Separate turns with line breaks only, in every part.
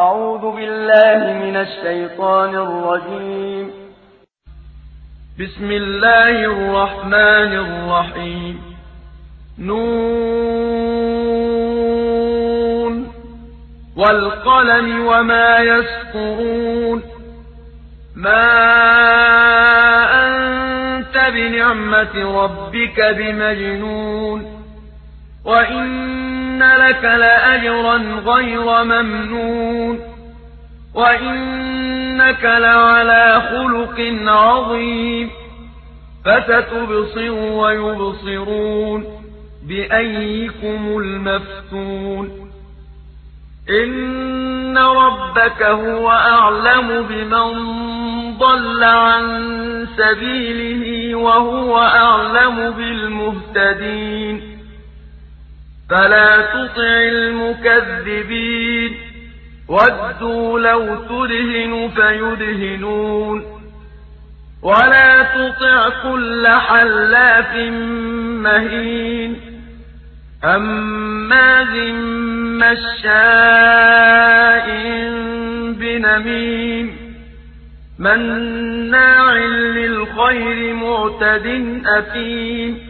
أعوذ بالله من الشيطان الرجيم. بسم الله الرحمن الرحيم. نون. والقلم وما يسطرون. ما أنت بنعمة ربك بمجنون. وإن لك لأجرا غير ممنون وإنك لعلى خلق عظيم فستبصر ويبصرون بأيكم المفتون إن ربك هو أعلم بمن ضل عن سبيله وهو أعلم بالمهتدين فلا تطع المكذبين. ودوا لو تدهن فيدهنون. ولا تطع كل حلاف مهين. هماز مشاء بنميم. مناع للخير معتد أثيم.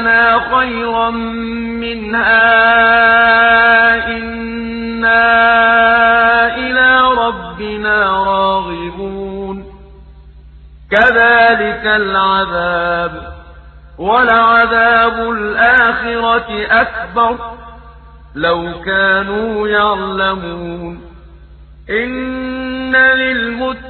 يبدلنا خيرا منها. إنا إلى ربنا راغبون. كذلك العذاب. ولعذاب الآخرة أكبر. لو كانوا يعلمون. إن للمتقين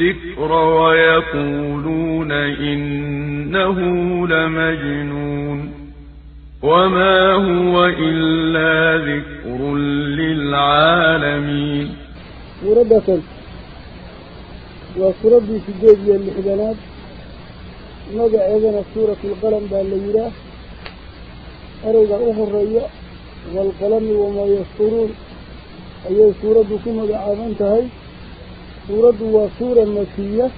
الذكر ويقولون إنه لمجنون وما هو إلا ذكر للعالمين.
وربة وسربي في جيبي المحبنات نضع إذن السورة القلم بالليلة أريد أخر رياء والقلم وما يسطرون أي سورة كما دعا من تهيت سورة وسورة مكية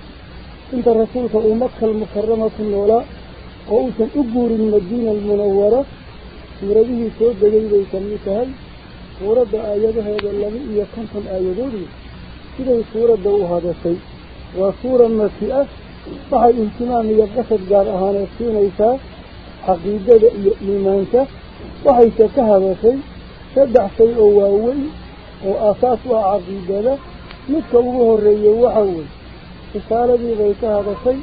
إنت رسولك أمك المكرمة اللولاء قوسا اقور من المنورة. سورة به سورة جيدة يسميتها سورة آيادها يدلني يكنتم آيادوني كده سورة دو هذا شيء. وسورة مكية بها الانتمام يبقصد قال اهانا سينا يسا حقيقة لمنك بها كهذا شيء. شدع شيء وواوي. وآساسها عقيدة له متى وجوه الرجال وحول رسالة بيتها بسي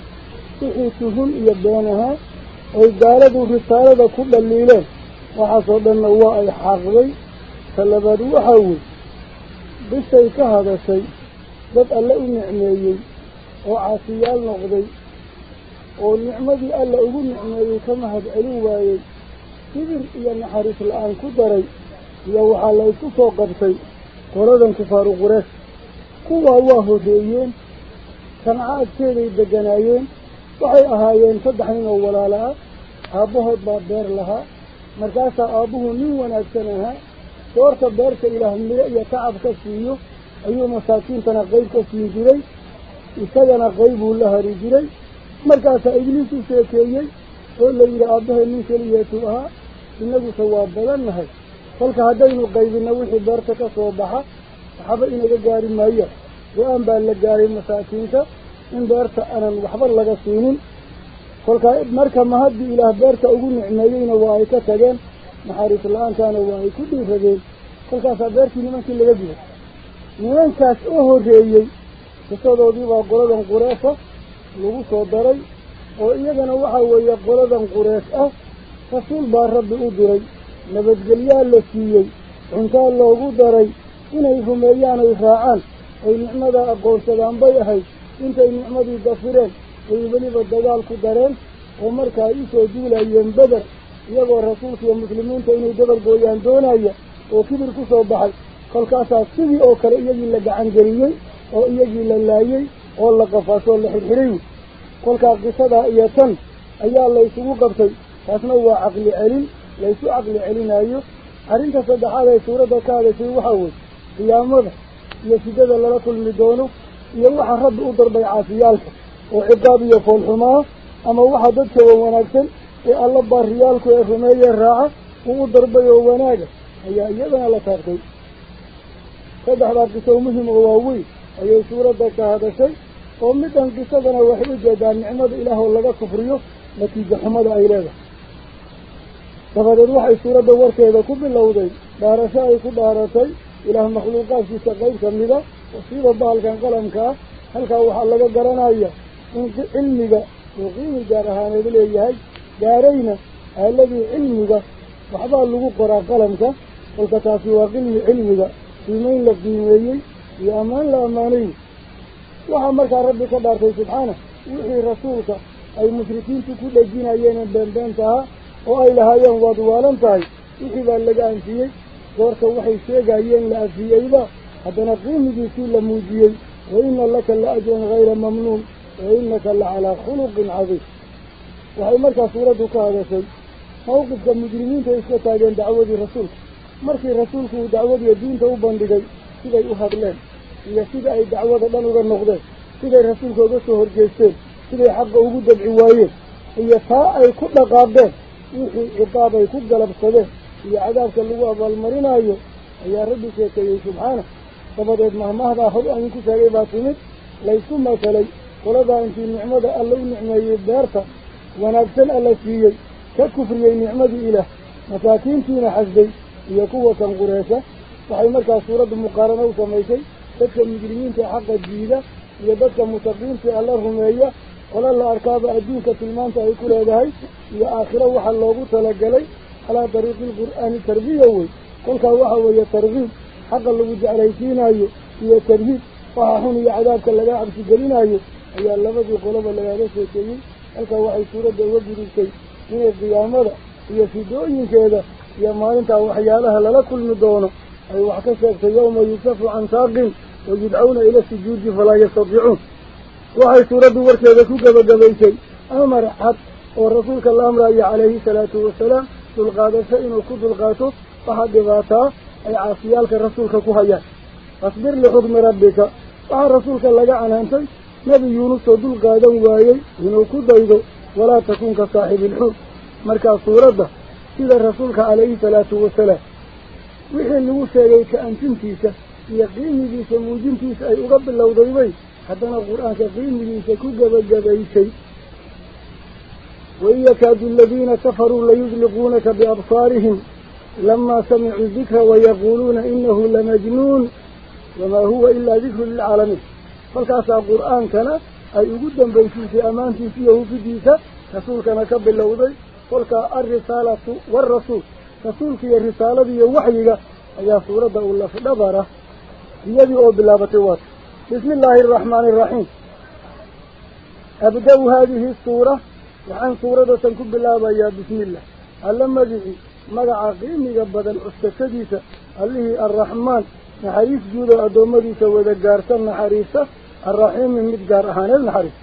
تحيطهم يبينها أي قالت رسالة كل الليلة وحصد النواء الحاغوي فلبد وحول بسيكها شيء بدأ الله نعميي وعاصيال نغضي ونعمدي ألا أقول نعميي كما هد ألواي كبير إيان نحرس الآن كدري يوحى الله يتوقف في قرادا كفار قراش كوا وهديين كان عاكيري دقنايين وحي أهايين فدحين ابوه باب بابير لها مركاسة أبوه من وناكسنها دورت بارك إله مرئي كعب كسيو أيو مساكين تنقيب كسيو جري إسايا نقيبه لها رجري مركاسة إبليس سيكيي والذي يرى أبوه من سليتها إنه سواب بلنها فالك هدين القيب النوحي بارتك صوبها maayo go-aan baa la gaaray masaakiinta in beerta aanan waxba laga siinin kolkaa marka ma haddii ilaah beerta ugu nicmeeyeyna waa ay ka tageen naxariis la-aantaana waa ay ku dhiiradeen kolkaasaa beertii nimankii laga gubay nimankaas oo horreeyey qisadoodii baa qoladan qureesha lagu soo daray oo iyagana waxaa weeye qoladan qureesh ah rasuul baa rabbi u diray nabadgelyaa la siiyey cuntaa loogu daray إنه يهميان إخاءان أي نعمة أقول سلام بيهي إنت نعمة الدفرين أي بلغ الدجال كدرين ومركا إيسو جولا ينبدر يبو الرسول في المسلمين تيني جبل بويان دونا وكبر كسو بحل فالكاسا سبي أوكر إيجي لقى عنجريي أو إيجي للايي أو لقفاسو لحرحريو فالكا قصدا إيسان أي الله يسوه قبطي فاسنوا عقل علم ليسوا عقل علم أيو أرنت صدحا لي سورة كالي وحوش قيامه يسجد الله اللي دونه يالله رب أدر بيعافيالك وعقاب يفول حماه أما وحدتك ووناكسن الله بارهيالك وإخمية الراعة وأدر بيعواناك أي أيضاً الله تغطي فدح بارك سومهم وواوي أي سورة دكا هذا الشيء ومدهم قصدنا وحيد جدا نعمة إله الله كفريه نتيجة حمد عيلاه فقد الوحي سورة دورك إذا كم من لوضي دارشاء يكون إلى المخلوقات في سقيب كمذا وصيب البال كان قلم كا هل كا وحلق قرن أيه إن علمك وقيم الجارهان بليه جارينا الذي علمك وحبا اللقو قرى قلم كا والكتافي وقلم علمك في مين لك دينيين في أمان لأمانين وحمرك ربك بارتي سبحانه. وحي رسولك. أي مشركين تكون لجين أيين البندان تها وأي لها يهوى دوالا تهي وحبا اللقاء la muujiyey wa ina laka la ajran hayra mamnuun wa inaka la calaa khuluqin cadiim waxay markaa suuraddu ka hadashay mawqifka mujrimiinta iska taageen dacwadii rasuulka markii rasuulku uu dacwadiiyo diinta u bandhigay siday u hadleen iyo sida ay dacwada dhan uga noqdeen siday rasuulka uga soo horjeesteen siday xaqa ugu dabci waayeen iyo taa ay ku dhaqaaqeen wixii ciqaab ay ku galabsadeen هي عذابك اللي هو المرينة أيوه هي ربي شيكي سبحانه. فبدأت مهما هذا أخذ أن يكون سريبا سنت ليسوا ما سلي. قلت أنت النعمة اللي نعمة يدارك. ونبتل ألسي ككفر يا نعمة إله. مساكين فينا حزبي. هي قوة قريشة. فحي مكا سورة مقارنة وسميشي. تبت المجرمين في حق الجيدة. يبت المتقين في الله الرمية قل الله أركاب أدينك تلمان تأكل هذا هي يا آخرة وحلوه تلقى لي. على طريق القرآن تربية وي كلها وحا وي ترغيب. حقا لو جعليتين أيو. هي ترغيب. وحاهم يا عذابك لغا عبسي قلين أيو. هي اللفظ وقلب اللغا نسي كيين كلها وحي سورة وقل كي من القيامة. هي في دوين هي يا مالنتا وحيا لها للكل مدونة اي أيوة، وحكسك في يوم يصف عن ساقين ويدعون إلى السجود فلا يستطيعون. وحي سورة وركي ذكوك بقبيتي أمر حق. ورسولك الله امرأي عليه الصلاة والسلام دل قادسة إنو كدل قادسة فهد غاتا أي عاصيالك رسولك كهيا أصبر لحكم ربك. فهد رسولك لقع عن همسي نبي يونس دل قادم وايي إنو كدل ولا تكون كصاحب الحكم. مركا صورة ده إذا رسولك عليه ثلاثة وثلاثة وحي اللي وشاليك أنت انتيسة يقيني بيسا موجين تيسا أي أغبر الله ضيبي حتى أنا القرآن يقيني بيسا كو قبل قبل شيء وإن يكاد الذين كفروا ليزلقونك بأبصارهم لما سمعوا الذكر ويقولون إنه لمجنون وما هو إلا ذكر للعالمين. فالكاسع القرآن كان أي قد بيشي في أمانتي فيه في ديسة رسول كان كبه اللوضي فالكا الرسالة والرسول. رسول في الرسالة بي وحيك أي سورة الله فدبارة يبي أو بالله بتوات بسم الله الرحمن الرحيم. أبدأ هذه السورة. وعن سورة تنكب الله يا بسم الله. ألم جئي مدع قيمي قبضا أستكديسة أليه الرحمن. نحريس جودة أدومديسة ودقارسة نحريسة الرحيم من مدقار أحانا نحريس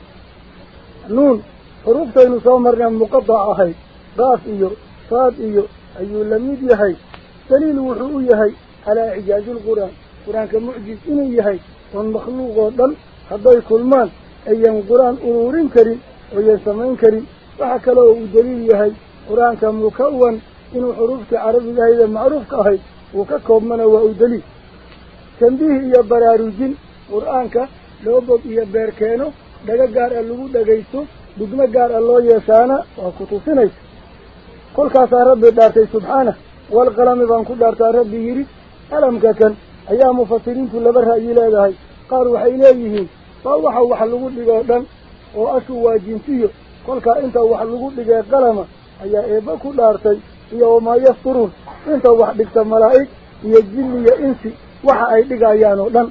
نون حروف تين صامر يام مقضع أحي راس إيو صاد إيو أيو لميد يحي سليل وحوء يحي على إعجاج القرآن. قرآن كمعجز إني يحي والمخلوق ضل حضي كل مال أيام القرآن أرورين كريم ويسمعين كريم. Ee macruufka ahayd uu ka koobmana waa u daliil tambiih iyo baraarujin qur-aanka dhoobog iyo beer keeno dhago gaar ah lagu dhagaysto dhugmo gaar ah loo yeeshaana waa ku tusinaysa kolkaasaa rabbi dhaartay subxaanah walqalami baan ku dhaartaa rabbi yidhi qalamka kan ayaa mufasiriintu laba ra'yi leedahay qaar waxay leeyihiin waa waxa wax lagu dhigoo dhan oo ashu waa jinsiyo iyo jinni iyo insi waxa ay dhigayaan oo dhan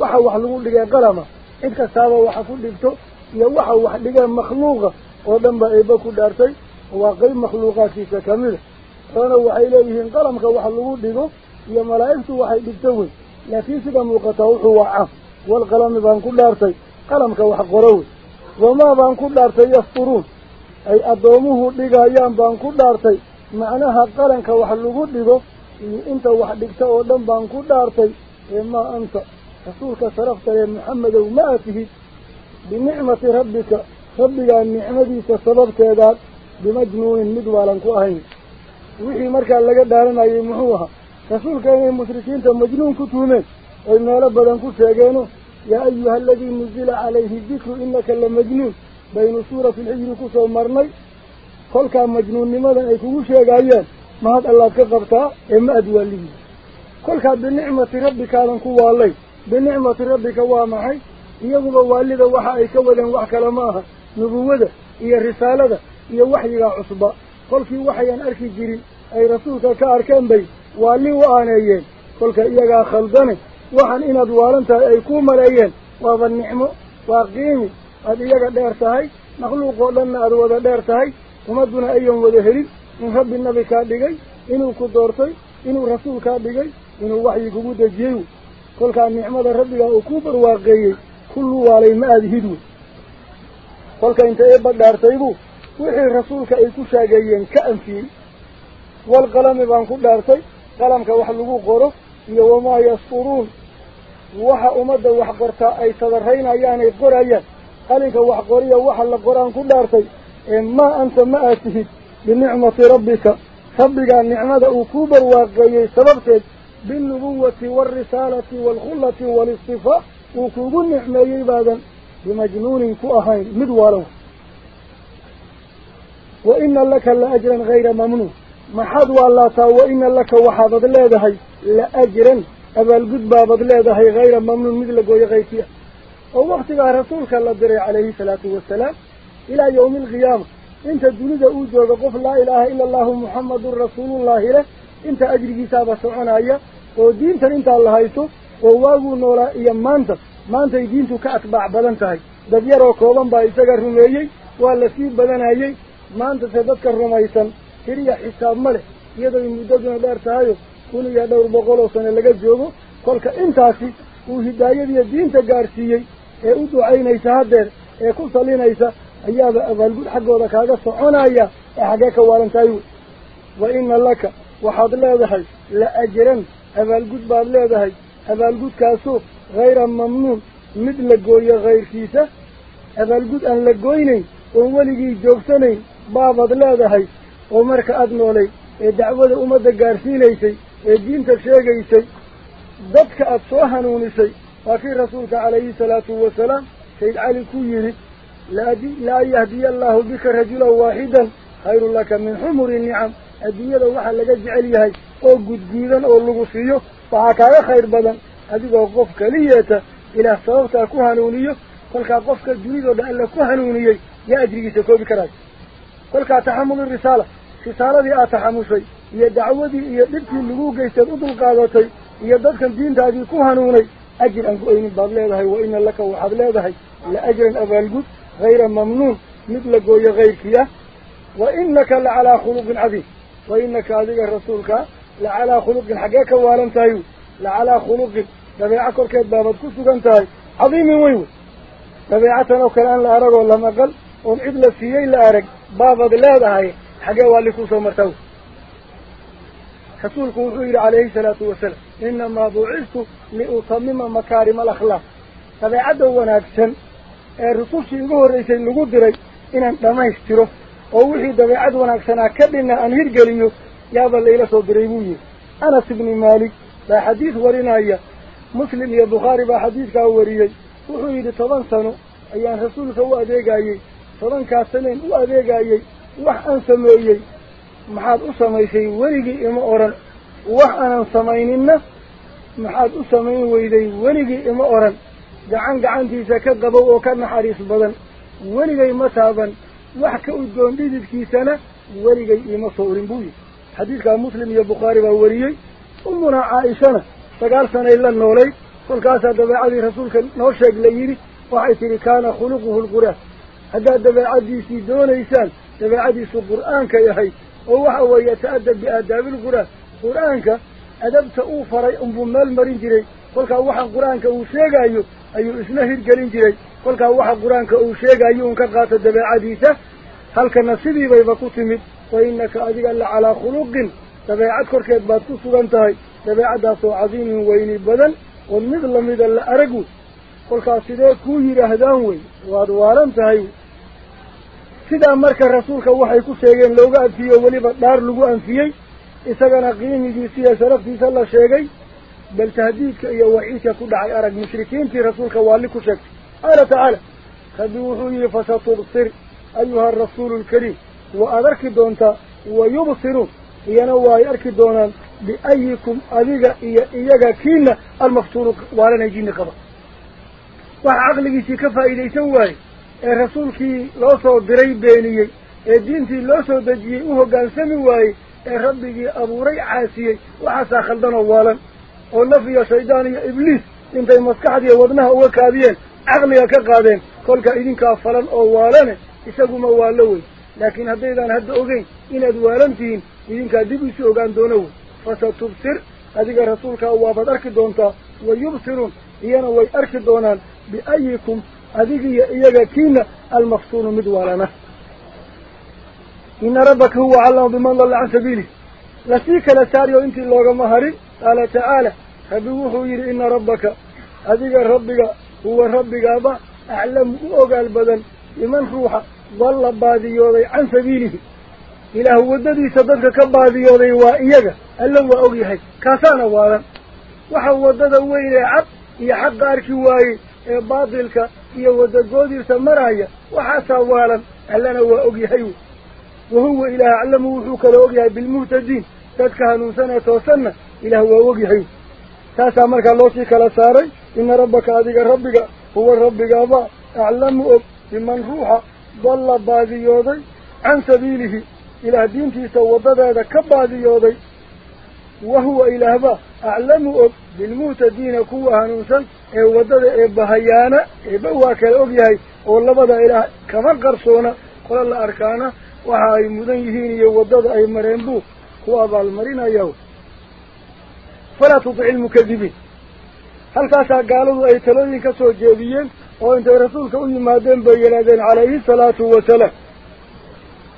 waxa wax lagu dhigee qalama cid kastaaba waxa ku dhigto iyo waxa wax dhigee makhluuqa oo dhan baa eebba ku dhaartay waa qeyb makhluuqaadkiisa kamida oona waxay leeyihiin qalamka wax lagu dhigo iyo malaa'igtu waxay dhigto wey laakiin sida muuqataa wuxuu waa caam walqalami baan ku dhaartay qalamka wax qoro wey wamaa baan ku dhaartay yasturuun ay addoomuhu dhigayaan baan ku dhaartay. Macnaha qalanka wax lagu dhigo iyo inta wax dhigta oo dhan baan ku dhaartay ee maa anta. Rasuulka sharafta lee maxamedow ma a tihid binicmati rabbika. Rabbigaa nicmadiisa sababteedaad bimajnuunin mid waalan ku ahayn. Wixii markaa laga dhaaranayay muxuu ahaa? Rasuulka inay mushrikiinta majnuun ku tuhmeen oy meelo badan ku sheegeeno يا أيها الذي نزل عليه الذكر إنك لمجنون. بين سورة الحجر كسا ومرني قل كان مجنون لماذا يكون شيئا قايان ما هذا الله كغبتا إما أدواليه قل كان بنعمة ربك أنك هو الله بنعمة ربك وامحي يقول والد وحا يكولا وحا كلماها نبوذة هي الرسالة هي وحي لا عصبة قل في وحي وحيا أركي جري. أي رسولك كأركان بي. والي وآنيين. قل كان إياها خلدني waxaan inaad waalan tahay ay kuu maleeyeen. Waaba nicmo waa qiimi. Aada iyaga dheer tahay makhluuq oo dhanna aada wada dheer tahay. Ummadduna ayan wada helin. In rabbi nabi kaa dhigay inuu ku doortay inuu rasuul kaa dhigay inuu waxyi kugu dejiyey. Kolkaa nicmada rabbigaa uu ku barwaaqeeyey kullu waalay ma aada hid wey kolka inta eebba dhaartaybu wixii rasuulka ay ku shaageeyeen ka anfiyey walqalami baan ku dhaartay qalamka wax lagu qoro وما يصفرون وحا أمده وحقرتا أي صدرهين أياني قرى أيان قلنك وحقرية وحا لقران كدارتي إما أنت ما أتهد بالنعمة ربك ربك النعمة أكوبة واقعية سببتك بالنبوة والرسالة والخلة والاستفاء أكوب النعمة إبادا بمجنون كؤهين مدواره وإن لك لأجرا غير ممنوح laka waxaabad leedahay la ajran abaalgud baabad leedahay hayra mamnuun mid la gooyo kayrkii ah oo waktigaa rasuulka la diray calayhi salaatu wasalaam ilaa yawmi alqiyaama inta dunida uu jooga qof laa ilaaha ila allahu muxamadun rasuulullaahi leh inta ajrigiisaaba soconaya oo diintan intaa la haysto oo waaguu noolaa iyo maanta maantay diintu ka atbaac badan tahay dad yaroo kooban baa isaga rumeeyey waa la sii badanayey maanta se dadka rumaysan tiriya xisaab ma leh iyadooy muddaduna dheer tahayo kun iyo dhowr boqol oo sano laga joogo kolka intaasi uu hidaayadiiyo diinta gaadhsiiyey ee u ducaynaysa haddeer ee ku salinaysa ayaaba abaalgud xaggooda kaaga soconaya ee xaggee ka waalan tahay wey wa ina laka waxaad leedahay la ajran abaalgud baad leedahay abaalgudkaasoo hayra mamnuun mid la gooyo kayrkiisa abaalgud aan la goynayn oon weligii joogsanayn baabaad leedahay ee diinta sheegaysay dadka aada soo hanuunisay waa kii rasuulka calayhi salaatu wasalaam sayd cali ku yidhi laa yahdiya allaahu bika rajulan waaxidan khayrun laka min xumuri nicam adduunyada waxaa laga jecel yahay oo gudguudan oo lagu siiyo waxaa kaaga khayr badan adigoo qof keliyeeta ilaah sababtaa ku hanuuniyo kolkaa qofka dunidoo dhan alla ku hanuuniyey yaa ajrigiisa koobi karaayo كل كتحمل الرسالة. رسالة دي آه أتحمشي يدعو دي يدبتي اللقوق يسر أدو القادتي يددك الدين تاجي كوهنوني أجل أن أنك أين بابلي ذهي وإن لك وحابلي ذهي لأجل أبا القد غير ممنون. مثل قوية غير كيا وإنك لعلى خلق عظيم. وإنك هذا أذيك رسولك لعلى خلق حقيقة وارمتايو لعلى خلق دبيع كل كيد بابد كسوك انتاي عظيم ويو. دبيعتنا وكلان لأرق ولا مقل. ومعد لسيين لأرق martaa wey rasuulku wuxuu yidhi calayhi salaatu wasalaam inamaa buucistu liutamima makaarima alakhlaaq dabeecadda wanaagsan ee rusushii igu horraysay lagu diray inaan dhammaystiro oo wixii dabeecad wanaagsanaa ka dhina aan hirgeliyo yaaba layla soo diray buu yihi anas ibni maalik baa xadiid warinaya muslim iyo bukhaari baa xadiidkaa wariyey wuxuu yidhi toban sano ayaan rasuulka u adeegayey aan sameeyey maxaad u samaysay weligii ima odhan wax aanan samayninna maxaad u samayn weyday weligii ima odhan gacan gacantiisa ka qabow oo ka naxariis badan weligay ma taaban wax ka udgoon dhididkiisana weligay iima soo orin buu yihi xadiidkaa muslim iyo bukhaari baa wariyey umunaa caaishana sagaal sanay la noolay kolkaasaa dabeecadii rasuulka noo sheeg la yidhi waxay tidhi kaana khuluquhu lqur'aan haddaad dabeecaddiisii doonaysaan dabeecadiisu qur'aankay ahayd oo waxa weeye ta'adab biaadaabi lqur'aan qur'aanka adabta uu faray unbuu meel marin jiray kolkaa waxa qur-aanka uu sheegayo ayuu isna hirgelin jiray kolkaa waxa qur-aanka uu sheegayo un ka qaato dabeecadiisa halkana sidiibayba ku timid wa innaka adiga la calaa khuluqin dabeecad korkeed baad ku sugan tahay dabeecaddaasoo cadiimin weyni badan قلت سيدي كوهي رهدان وي وادوارم تهي. سيدا مركا رسولك وحيكو سيغين لوغا انفيه وليبا دار لوغا أنفيه. إساقنا قيمي دي سيئة سلف دي سالة شيغي. بل تهديدك إيا وعيك كود عي أرق مشركين في رسولك واليكو شك أهلا تعالى خدوحوني فستبصر أيها الرسول الكريم. وأدرك دونتا ويبصرون ينوى يأرك دونان بأيكم أذيغا إيا إياغا كين المفتور والنجين قبل hoggaansami waayey ee rabbigii abuuray caasiyey waxaasaa khaldanoo waalan oo naf iyo shaydaan iyo ibliis intay maskaxdiiyo wadnaha uga kaadiyeen caqliga ka qaadeen kolka idinkaa falan oo waalane isaguma waalo wey laakiin haddaydaan hadda ogeyn inaad waalan tihiin idinkaa dib isu ogaan doono wey fasatubsir adiga rasuulkaa waabaad arki doontaa wa yubsiruun iyana way arki doonaan rabbaka huwa aclamu biman dalla can sabiilih lasii kala saariyo intii loogama harin qaala tacaala rabbi wuxuu yidhi ina rabbaka adiga rabbiga huwa rabbigaaba aclamu u ogaal badan biman ruuxa dalla baadiyooday can sabiilihi ilaah waddadiisa dadka ka baadiyooday waa iyaga alla waa og yahay kaasaana waalan waxa waddada weyn ee cad iyo xaqa arki waayey باطلك إيا ودقودي سمرايا وحاسا والا ألانا هو أقيهيو وهو إله أعلم وحوك الأقيهي بالمهتدين تدك هنوسنا توسنا إله هو أقيهيو تاسا مركا لوسيك لساري إن ربك أذيك ربك هو ربك أبا أعلم أب بمن روح ضل بادي يوضي عن سبيله إلى دين تيسا وضد هذا كبادي يوضي وهو إله أبا أعلم أب بالمهتدين كوه هنوسنا ee waddada eebbahayaana eebba waa kala og yahay oo labada ilaah kama qarsoona. Qola la arkaana waxa ay mudan yihiin iyo waddada ay mareen buu ku abaalmarinaya falaa tudici ilmukadibiin halkaasaa gaaladu ay talooyin ka soo jeediyeen oo intay rasuulka u yimaadeen bay yidhahdeen calayhi salaatu wasalaam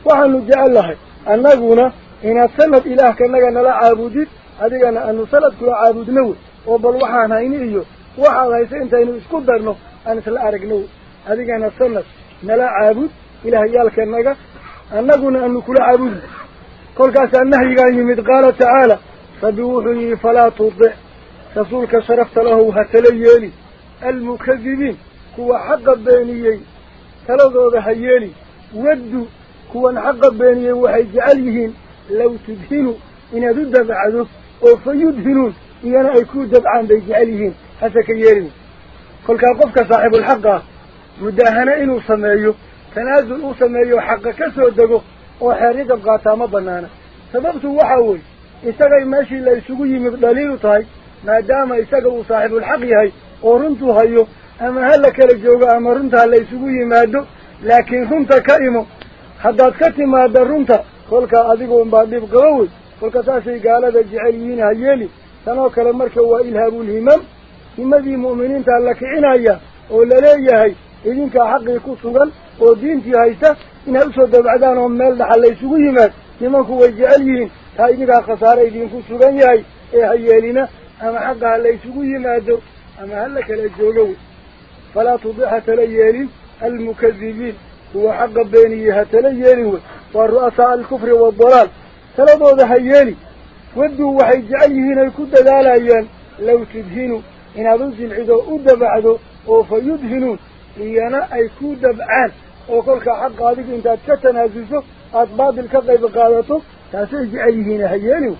waxaanu jecel lahay annaguna inaad sanad ilaah kanaga nala caabudid adigana aanu sanad kula caabudno wey oo bal waxaan hayni iyo aragno wey adigana sanad nala caabud ilaahyaalkanaga annaguna aanu kula caabudi kolkaasaa nahyigaan yimid qaala tacaala rabbi wuxuu yihi falaa tudic rasuulka sharafta lahow ha tala yeeli almukadibiin kuwa xaqa beeniyey taladooda ha yeeli waddu kuwan xaqa beeniyey waxay jecel yihiin law tudhinu inaad u dabcdo oo fa yudhinuun iyana ay ku dabcaan bay jecel yihiin hase ka yeelin kolkaa qofka saaxiibulxaqa ah mudaahana inuu sameeyo tanaasul uu sameeyo xaqa ka soo dego oo xeeryadab qaataa ma banaana sababtu waxaa weeye isagay meeshii la isugu yimid dhaliilu tahay maadaama isaga uu saaxiibulxaq yahay oo runtuu hayo ama ha la kala joogo ama runta ha la isugu yimaado laakiin runta ka imo haddaad ka timaada runta kolkaa adigu unbaa dhib qaba wey إمدي مؤمنين تالك عنايا أولا ليهي إذنك حق يكسوغا ودين تيهيسا إن أسود بعدان عمال لحالي سوغيما لمنك ويجعليهن تايدنك خسارة إذنك سوغا يهي إيهي لنا أما حق هالي سوغيما دو أما هالك الأجولو فلا تضيح تليالي المكذبين هو حق بينيها تليالي والرؤساء الكفر والضلال تلضو ذهيالي ودو وحيجعليهن الكد دالايا لو تدهنوا oo kolkaa xaqa adigu intaad ka tanaasuso aada baatil ka qayb qaadato taasay jecel yihiin ha yeelin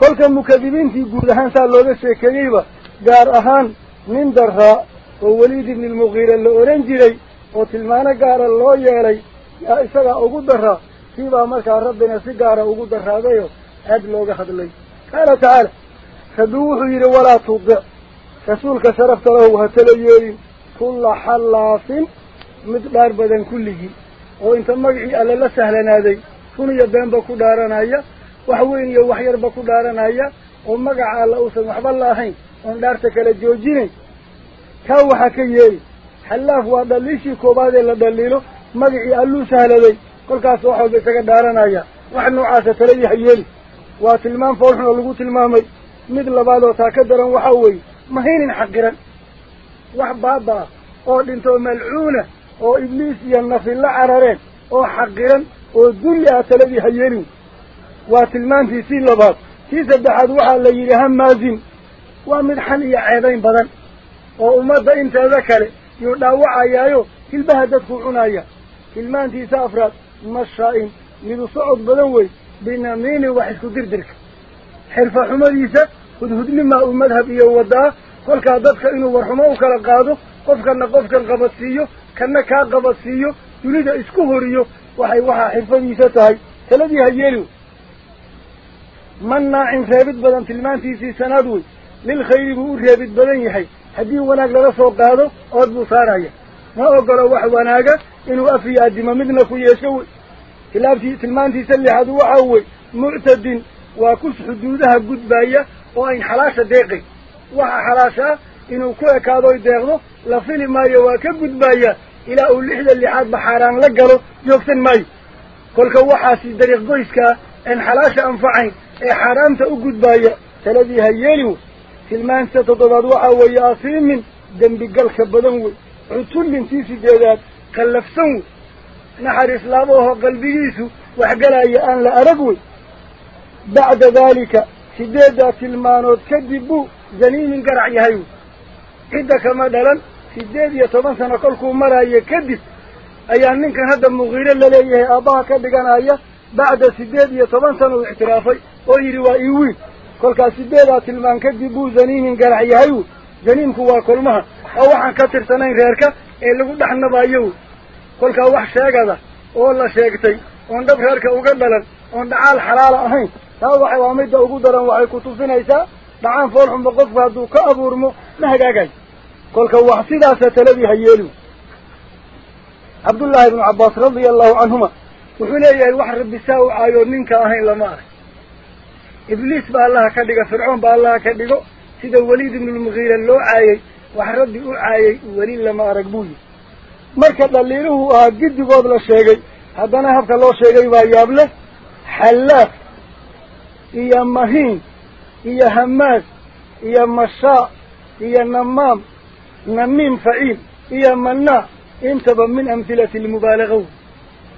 kolka mukadibiintii guud ahaan saa looga sheekeeyeyba gaar ahaan nin daraa oo weliid ibni lmugiira la oran jiray oo tilmaano gaara loo yeelay yaa isagaa ugu daraa siibaa markaa rabbina si gaara ugu daraadayo aad looga hadlay qaala tacaala rabbi wuxuu yidhi walaa tudic rasuulka sharafta lahu ha tala yeelin kulla xallaafin mid dhaar badan kulligii. Oo inta magacii alle la sahlanaaday run iyo beenba ku dhaaranaya wax weyn iyo wax yarba ku dhaaranaya oo magaca alla uusan waxba la ahayn oon dhaarta kala joojinayn kaa waxaa ka yeeli. Xallaaf waa dhaliishii koobaad ee la dhaliilo magacii alluu sahladay kolkaas wax walba isaga dhaaranaya. Wax noocaasa taladii ha yeeli. Waa tilmaam foolxun oo lagu tilmaamay مد لباد وتكدر وحوي مهين حقرا وحبابا قد انت ملعونة أو ابليس ينفي الله عرارين أو حقرا أو دولي اتلبي هيلو واتلمان في سي لباد في سبحاد وحا اللي يريهم مازين ومدحن اي عيبين بدن أو امد انت ذكري يوداوع ايايو كل بهدت فوعون كل ما انت سافرات مشائن من صعود بدنوي بين امين وحيسو دردرك حرف حمد يسد warxumo u kala qaado qofkanna qofkan qabadsiiyo kanna kaa qabadsiiyo dunida isku horiyo waxay waxaa xirfadiisa tahay taladii ha yeeli mannaacin reebid badan tilmaantiisii sanaad wey lilkhayri buu u reebid badan yahay haddii wanaag laga soo qaado ood buu saaraya ma ogolo wax wanaaga inuu af iyo addimo midna ku yeesho wey tilaabtii tilmaantiisa lixaadu waxaa wey muctadin waa kus xuduudaha gudbaaya ah inuu ku ekaadoy deeqdo la fili maayo waa ka gudbaaya ilaa uu lixda lixaadba xaaraan la galo joogsan maayo kolka waxaasi dariiq goyskaa een xalaasha anfacayn ee xaaraamta u gudbaaya taladii ha yeeli wey tilmaanta toddobaad waxaa weeye asiimin dembigalka badan wey cutullin tii sideedaad kallafsan wey naxariis laabahoo qalbigiisu waxgalaya aan la arag wey bacda daalika kolkuu maraayo kadib ayaa ninkan hadda muqiiro laleeyahay aabbaha ka dhiganaya bacda sideed iyo toban sano uu ictiraafay oo yidhi waa ii wiil kolkaas sideedaa tilmaan kadib buu zaniimin garac yahay wey zaniimku waa kulmaha oo waxaan ka tirsanayn reerka ee lagu dhex nabaayo wey kolkaa wax sheegada oo la sheegtay oon dhab reerka uga dhalan oon dhacaal xalaala ahayn ka abuurmo ma hagaagayo kolka wax sidaasa taladii ha yeeli cabdullaahi ibnu cabbaas radia allahu canhuma wuxuu leeyahay wax rabbi saa u caayo ninka ahayn lama arag ibliis ba allaha ka dhiga fircoon ba allaha ka dhigo sida weliid ibnulmugiira loo caayey wax rabbi u caayey weli lama arag buu yihi marka dhaliiluhu ahaa giddigood la sheegay haddana habka loo sheegay baa yaab leh xallaaf faciil iyo manaa intaba min amhilati almubaalagow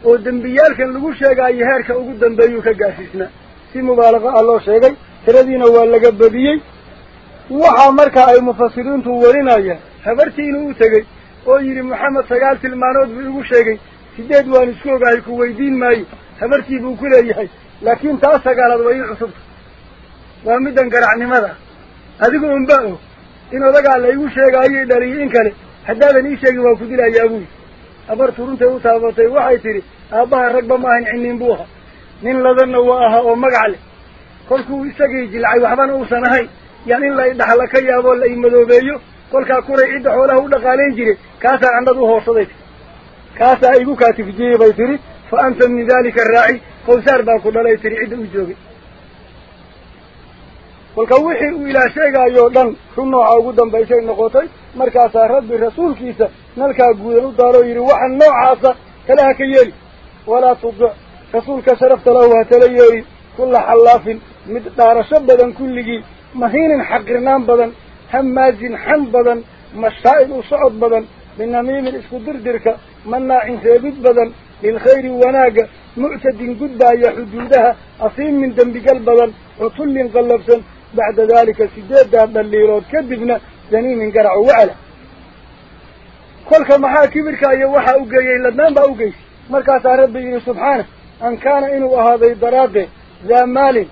oo dembiyaalkan lagu sheegaayo heerka ugu dambeeyuu ka gaarsiisnaa si mubaalaqa ah loo sheegay tiradiina waa laga badiyey waxaa markaa ay mufasiriintu warinayaan habartii inuu u tegey oo yidhi maxamed sagaal tilmaanood buu igu sheegay sideed waan isku ogahay ku weydiin maayo habartii buu ku leeyahay laakiin taa sagaalaad waa ii cusubta. Waa middan garacnimada adigu unba og in odagaa la igu sheegaayo dhaliyo in kale haddaadan ii sheegin waa ku dilayaa buyi abartu runtay u taabatay waxay tidhi aabbaha ragba ma ahayn ciniin buu ahaa. Nin ladanna waa ahaa oo magac leh. Kolkuu isagii jilcay waxbana uusan ahayn. Yaan in la idhaxla ka yaaboo la imadoobeeyo kolkaa kuray cidda xoolaha u dhaqaalayn jire kaasaa candhad u hoorsaday tii kaasaa igu kaatifjiyey bay tidhi fa anta min daalika raaci cidda u joogay kolka wixii uu ilaah sheegaayo o dhan run nooca ugu dambaysay noqotay markaasaa rabbi rasuulkiisa nalkaa guudan u daaroo yidhi waxaan noocaasa kale ha ka yeeli walaa tudic rasuulka sharafta lahu ha tala yeeli kulla xallaafin mid dhaarasho badan kulligii mahiinin xaqirnaan badan hamaazin xan badan mashaa'id u socod badan binamiimin isku dirdirka manaacin reebid badan للخير وناقة مؤسد قد باية حدودها أصيم من دنب قلبا وطل قلبسا بعد ذلك سداد بل رود كذبنا ذنين قرع وعلا. كل محاكبر كأي وحا أقايا إلا دنبا أقايا مركز ربي سبحانه أن كان إنه وهذا الضراب ذا مال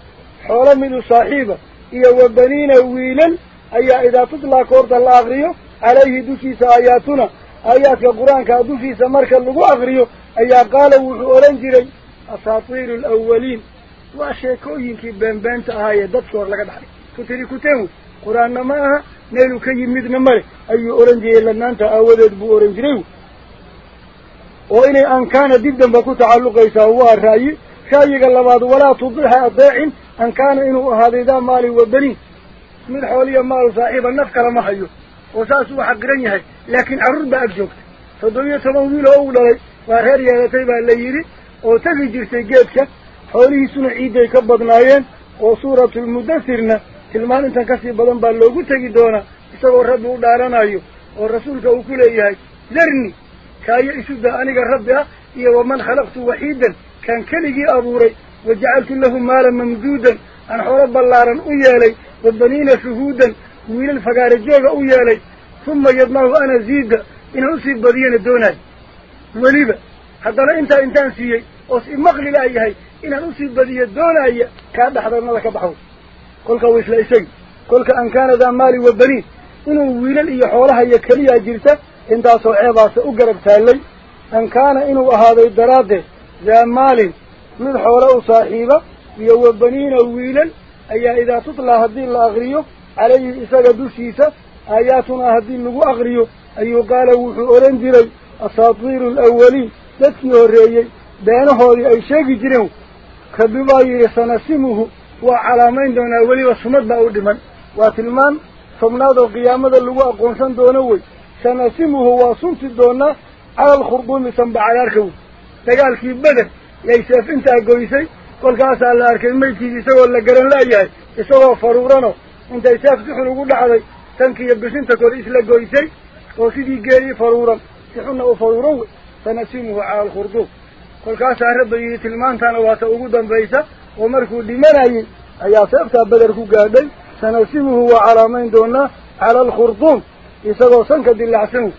حرمه صاحبه. إيا وبنين ويلا أي إذا تطلع كورد الله عليه دوشيس آياتنا آيات القرآن كدوشيس مركز لقو أغريه kuteen wey qur-aanna ma aha meeluu ka yimidna male ayuu odhan jiray ladnaanta aawadeed buu odhan jiray oo inay ankaana dib damba ku tacalluqaysaa waa ra'yi ra'yiga labaad walaa tudixa adeecin an kaana inuu ahaaday daa maalin wa beniin mid xooliya maalu saaxiiba naf kale ma hayo oo saas uu xaqiran yahay laakiin carruur baa ag joogta toddobiyo toban wiil oo u dhalay jirtay geedka xoolihiisuna ciidday ka badnaayeen oo suuratulmudathirna tilmaan intan kasii badan baa loogu tegi doonaa isagoo rabbi u dhaaranayo oo rasuulka uu ku leeyahay darni kaayo isuda aniga rabbi ah iyo waman khalaqtu waxiidan kaan keligii abuuray wajacaltu lahu maalan mamduudan aan xoolo ballaaran u yeelay wa baniina shuhuudan wiilal fagaare jooga u yeelay uma yadmahu ana ziida inaan usii badiyana doonayo وليبا حدنا انت انتان سيئي اوس امغلي لأي هاي أنا نصيب بذي الدولة هي كان بحضر ملك بحضر قولك ويس لأيسي قولك ان كان ذا مالي وبنين انو ويلا اي حولها يكريا جلتا انتا سو عيضا سو اقرب تالي ان كان انو اهذا الدراد ذا مالي من حوله صاحبه يو وبنين أو ويلل ايا اذا تطلع هدين لأغريو عليه اساق دوسيسة اياتنا هدين لغو اغريو ايو قال وحو اولين أساطير الأولين. التي يريي بينه أي شيء يجريه كبما يسنسمه وعلامين دون أولي وسمد بأودمان وثلمان ثمناد القيامة اللواء قنصان دونوي. سنسمه وصمت دونا على الخربون مثل بعلى الكو تقال في بدر ليس فانت قويسي قل قاسا لاركي ميتي يسوى اللي قرن لا يهي. يسوى فرورانو انت يسافتح نقول لحظي تنكي يبسنتك وليس لقويسي وصيدي قيري فرورا. يحن أفورو فنسيمه على الخردو. كل كاسة ربي تلمان تانو واتأوغودا بيسا ومركو لملايين أي أصابتا بدركو قادل سنسيمه على من دونا على الخردو. يسدو سنك دل عسنو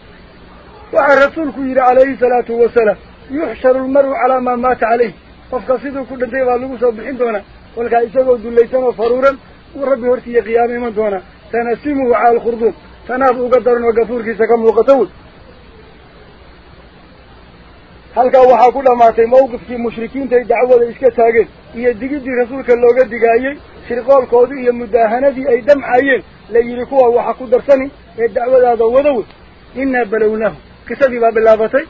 وعن رسولك إلى عليه الصلاة والسلام يحشر المرء على ما مات عليه. فافقصده كل دي والله بحين دونا. ولكا إساقه دل ليسان وفرورا وربي ورتي قيامه من دونا. سنسيمه على الخردو. فناف وقفور وقفورك إساقه مقتول halkaa waxaa ku dhammaatay mawqifkii mushrikiintay dacwada iska taageen iyo digiddii rasuulka looga digaayey shirqoolkoodii iyo mudaahanadii ay damcayeen la yidhi kuwa waxa ku darsani ee dacwadaada wada wey innaa balownaahu qisadii baa bilaabatay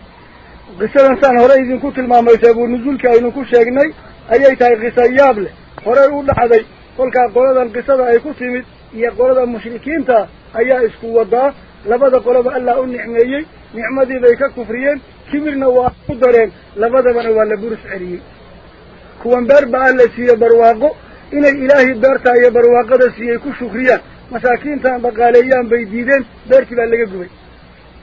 qisadan saan horey idinku tilmaamay saabuurnuzuulkii aynu ku sheegnay ayay tahay qisa yaab leh horey u dhacday kolkaa qoladan qisada ay ku timid iyo qolada mushrikiinta ayaa isku wadaa labada qoloba allah u nicmeeyey nicmadii bay ka kufriyeen beer ba alla siiye barwaaqo inay ilaahay beertaa iyo barwaaqada siiyey ku shukriyaan masaakiintan dhaqaaleeyaan bay diideen beertii baa laga gubay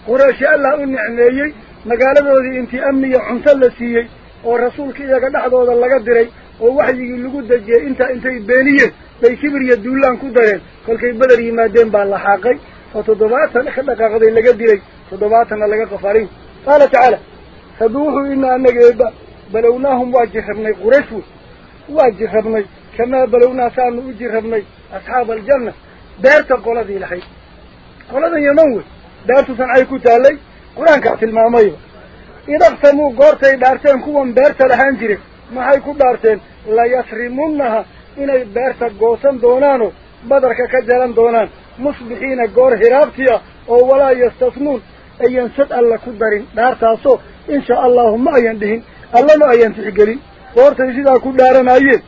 qurayshi allah u nicmeeyey magaaladoodii intii amniya cunto la siiyey oo rasuulka iyaga dhexdooda laga diray oo waxyigii lagu dejiyey intaa intay beeniyeen bay kibir iyo duulaan ku dareen kolkay beder yimaadeen baa la xaaqay oo toddobaatan ka dhaqaaqday laga dilay toddobaatanna laga qafaray قال تعالى فدوحوا إنا أنك بلوناهم واجهرني قريشوا واجهرني كما بلونا سان واجهرني أصحاب الجنة. دارت القولة ذي لحي. قولة ذي يموت دارت سنعيكو تالي قرآن كعت المامي إذا اقتموا قرتي دارتين كوان دارت الهانجري ما هيكو دارتين. لا يسرمونها. إن دارت قوسن دونانو. بدرك كجلن دونان. مصبحين قور هرابتيا. أو ولا يستثنون. أيان سد ألا كدرين دارت أصو إن شاء الله ما أيان دهين. الله ما أيان تحقلين. وارت يزيد أكو دارنا أيين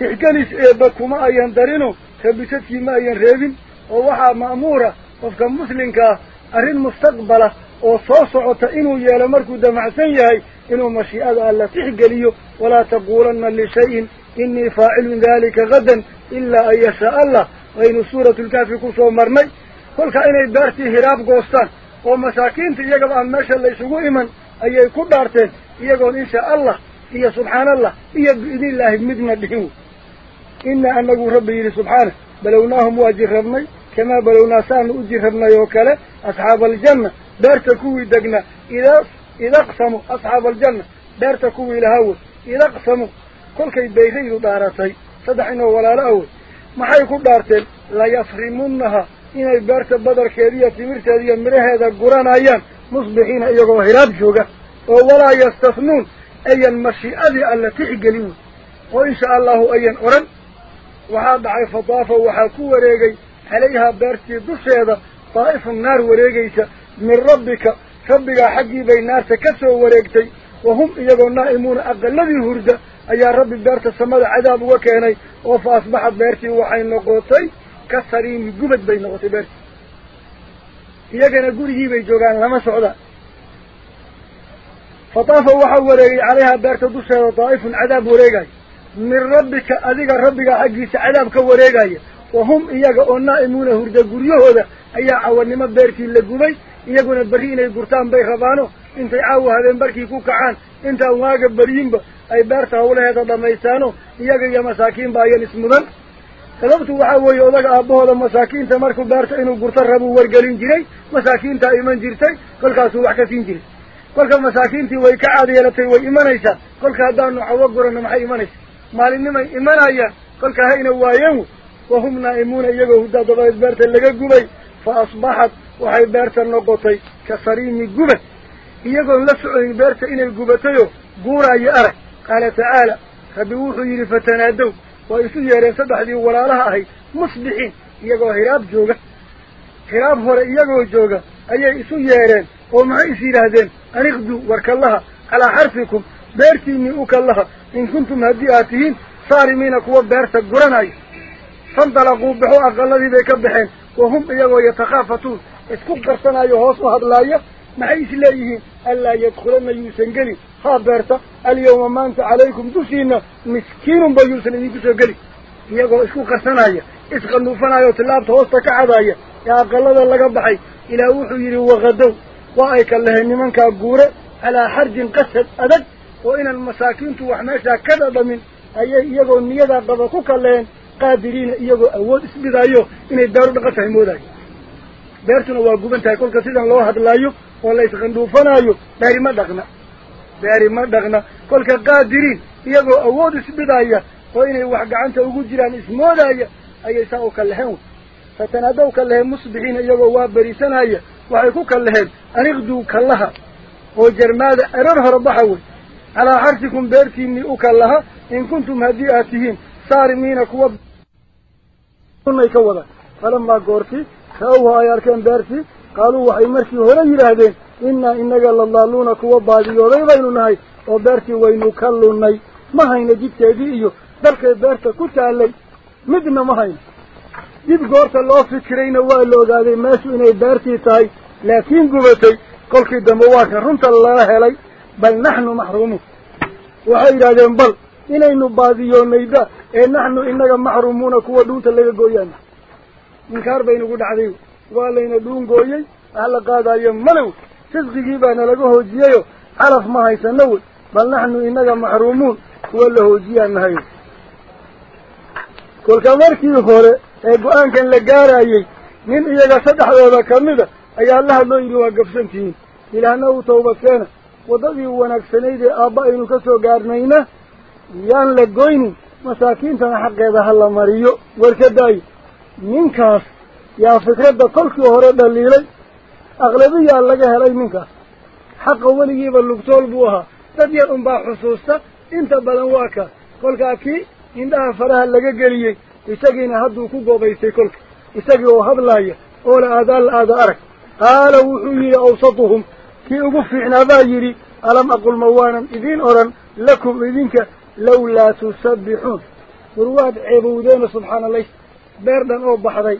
تحقنس إيبكو ما أيان دارينو. تبسكي ما أيان ريبين. ووحا مأمورة. وفق مسلنكا أرين مستقبلة. وصوصع تأينو يالمركو دمع سيهي إنو مشي أدعى لا تحقليو. ولا تقولن لشيء. إني فاعل ذلك غدا. إلا أن يشاء الله. وإن سورة الكافي كسو مرمي. Beertii hiraab goostaan oo masaakiinta iyagaba aan meesha laysugu iman ayay ku dhaarteen iyagoon insha allah iyo subxaan allah iyo biidnillaahi midna dhihin wey inaa anagu rabbi yidhi subxaana balownaahum waa jirrabnay kamaa balownaa saanu u jirrabnay oo kale asxaaba aljanna beerta kuwii degnaa idaa idaqsamu asxaaba aljanna beerta kuwii lahaa wey idaqsamu kolkay bayraydu dhaaratay saddex inoo walaalo awey maxay ku dhaarteen layasrimunnaha إن البركة بدر كذي يتمير كذي من هذا القرآن أيام مصبحين أيقوا هراب جوغا ولا يستثنون أي المشيئة أذي ألا تعقلون وإن شاء الله أي أرن وحاد عيفة طافة وحاكوة ريقي عليها بارتي دس هذا طائف النار وريقيت من ربك ربك حقي بين ناس كسوا وريقتي وهم إيقوا نائمون أقلبي هردة أي ربي بارت السماد عذاب وكاني وفأصبحت بارتي وحين نقوطي bay noqotay beertii iyagana gurigii bay joogaan lama socdaan fataafa waxaa wareegay calayhaa beerta dusheeda daa'ifun cadaab wareegaya min rabbika adiga rabbigaa xaggiisa cadaab ka wareegaya wahum iyaga oo naa'imuuna hurda guryahooda ayaa cawanimo beertii la gubay iyaguna berri inay gurtaan bay rabaano intay caawa habeen barkii ku kacaan intaan waaga beryinba ay beerta hawlaheeda dhamaystaano iyaga iyo masaakiinba ayan ismudan sababtu waxaa weeye odaga aabbahooda masaakiinta markuu beerta inuu gurto rabuu wargelin jiray masaakiintaa iman jirtay kolkaasuu wax ka siin jiray kolka masaakiintii way ka caad yeelatay way imanaysaa kolka haddaanu cawo gurano maxay imanaysaa maalinimay imanayaan kolka hayna waayeen wahum naa'imuuna iyagoo huddaa dabadeed beerta laga gubay fa asbaxad waxay beerta noqotay ka sariimi gubad iyagoon la soconin beerta inay gubatayoo guuraayo arag qaala tacaala rabbi wuxuu yidhi fatanaadow ويسو يرين سبح ذي ولالها هي مصبحين يقو هراب جوغا هراب هورا يقو جوغا أي يسو يرين ومعيسي أن أنقضوا ورك الله على حرفكم بيرتي مئوك الله إن كنتم هدئاتهين صارمينك وبيرتك قراناي فانطلقوا بحوء أقل الذي بيكبحين وهم يقو يتخافتون اسكوك برسنا يهوصوا هدلايا gelin haa beerta alyawma maanta calaykum dushiina miskiinunba yuusan idinku soo gelin iyagoo isku qarsanaya isqanuufanaya oo tillaabta hoosta ka cadaya ee aqalada laga baxay ilaah wuxuu yidhi wakadow waa ay ka laheen nimankaa guure calaa xarjin qasad adag oo inaan masaakiintu wax meeshaa ka dhadhamin ayay iyagoo niyadaa qaba ku kaleheen qaadiriina iyagoo awood isbidaayo inay daaru dhaqan tahay moodayo loo hadlaayo oo la isqandhuufanaayo beeri ma dhaqna beeri ma dhaqna kolka qaadiriin iyagoo awood isbidaya oo inay wax gacanta ugu jiraan ismoodaya ayay saa u kaleheen wey fatanaadaw kaleheen musbixiina iyagoo waa berisanaya waxay ku kaleheen aniqduu kallaha oo jarmaada erar hore baxa wey calaa xarsikum beertiinnii u kallaha in kuntum haddii aad tihiin saarimiina kuwa nay ka wada falamaa goortii markii hore yidhaahdeen innaa inaga la daalluuna kuwa baadiyooday baynu nahay oo beertii waynu ka lunnay ma hayno jidkeedii iyo dalkay beerta ku taallay midna ma hayno dib goorta loo fikirayna waa la ogaaday meeshu inay beertii tahay laakiin gubatay kolkii dambe waa kan runta laga helay bal naxnu maxruumuun waxay yidhahdeen bal inaynu baadiyoonayda ee naxnu inaga maxruumuuna kuwa dhuunta laga gooyaana gooyey wax la qaadayo malow risqigii baana laga hoojiyeyoo calaf ma haysano wey bal naxnu inaga maxruumuun kuwa la hoojiyaan nahay kolka markii hore ee go-aankan la gaarayey nin iyaga saddexdooda kamida ayaa la hadloo yidhi waa gabsantihiin ilaahna uu tawbad keena waddadii wanaagsanayd ee aabba aynu ka soo gaarnayna yaan la goynin masaakiintana xaqeeda ha la mariyo warka daayo xaqa weligiiba lugtool buu ahaa dad yar unbaa xusuusta inta badan waa kaas kolkaa kii indhaha faraha laga geliyey isagiina hadduu ku goobaystay kolka isagii oo hadlaaya oo la aadaan la aada arag qaala wuxuu yidhi awsatuhum kii ugu fiicnaa baa yidhi alam aqul ma waanan idiin odhan lakum idinka lawlaa tusabbixuun war waad ceebowdeena subxaana allah beer dhan oo baxday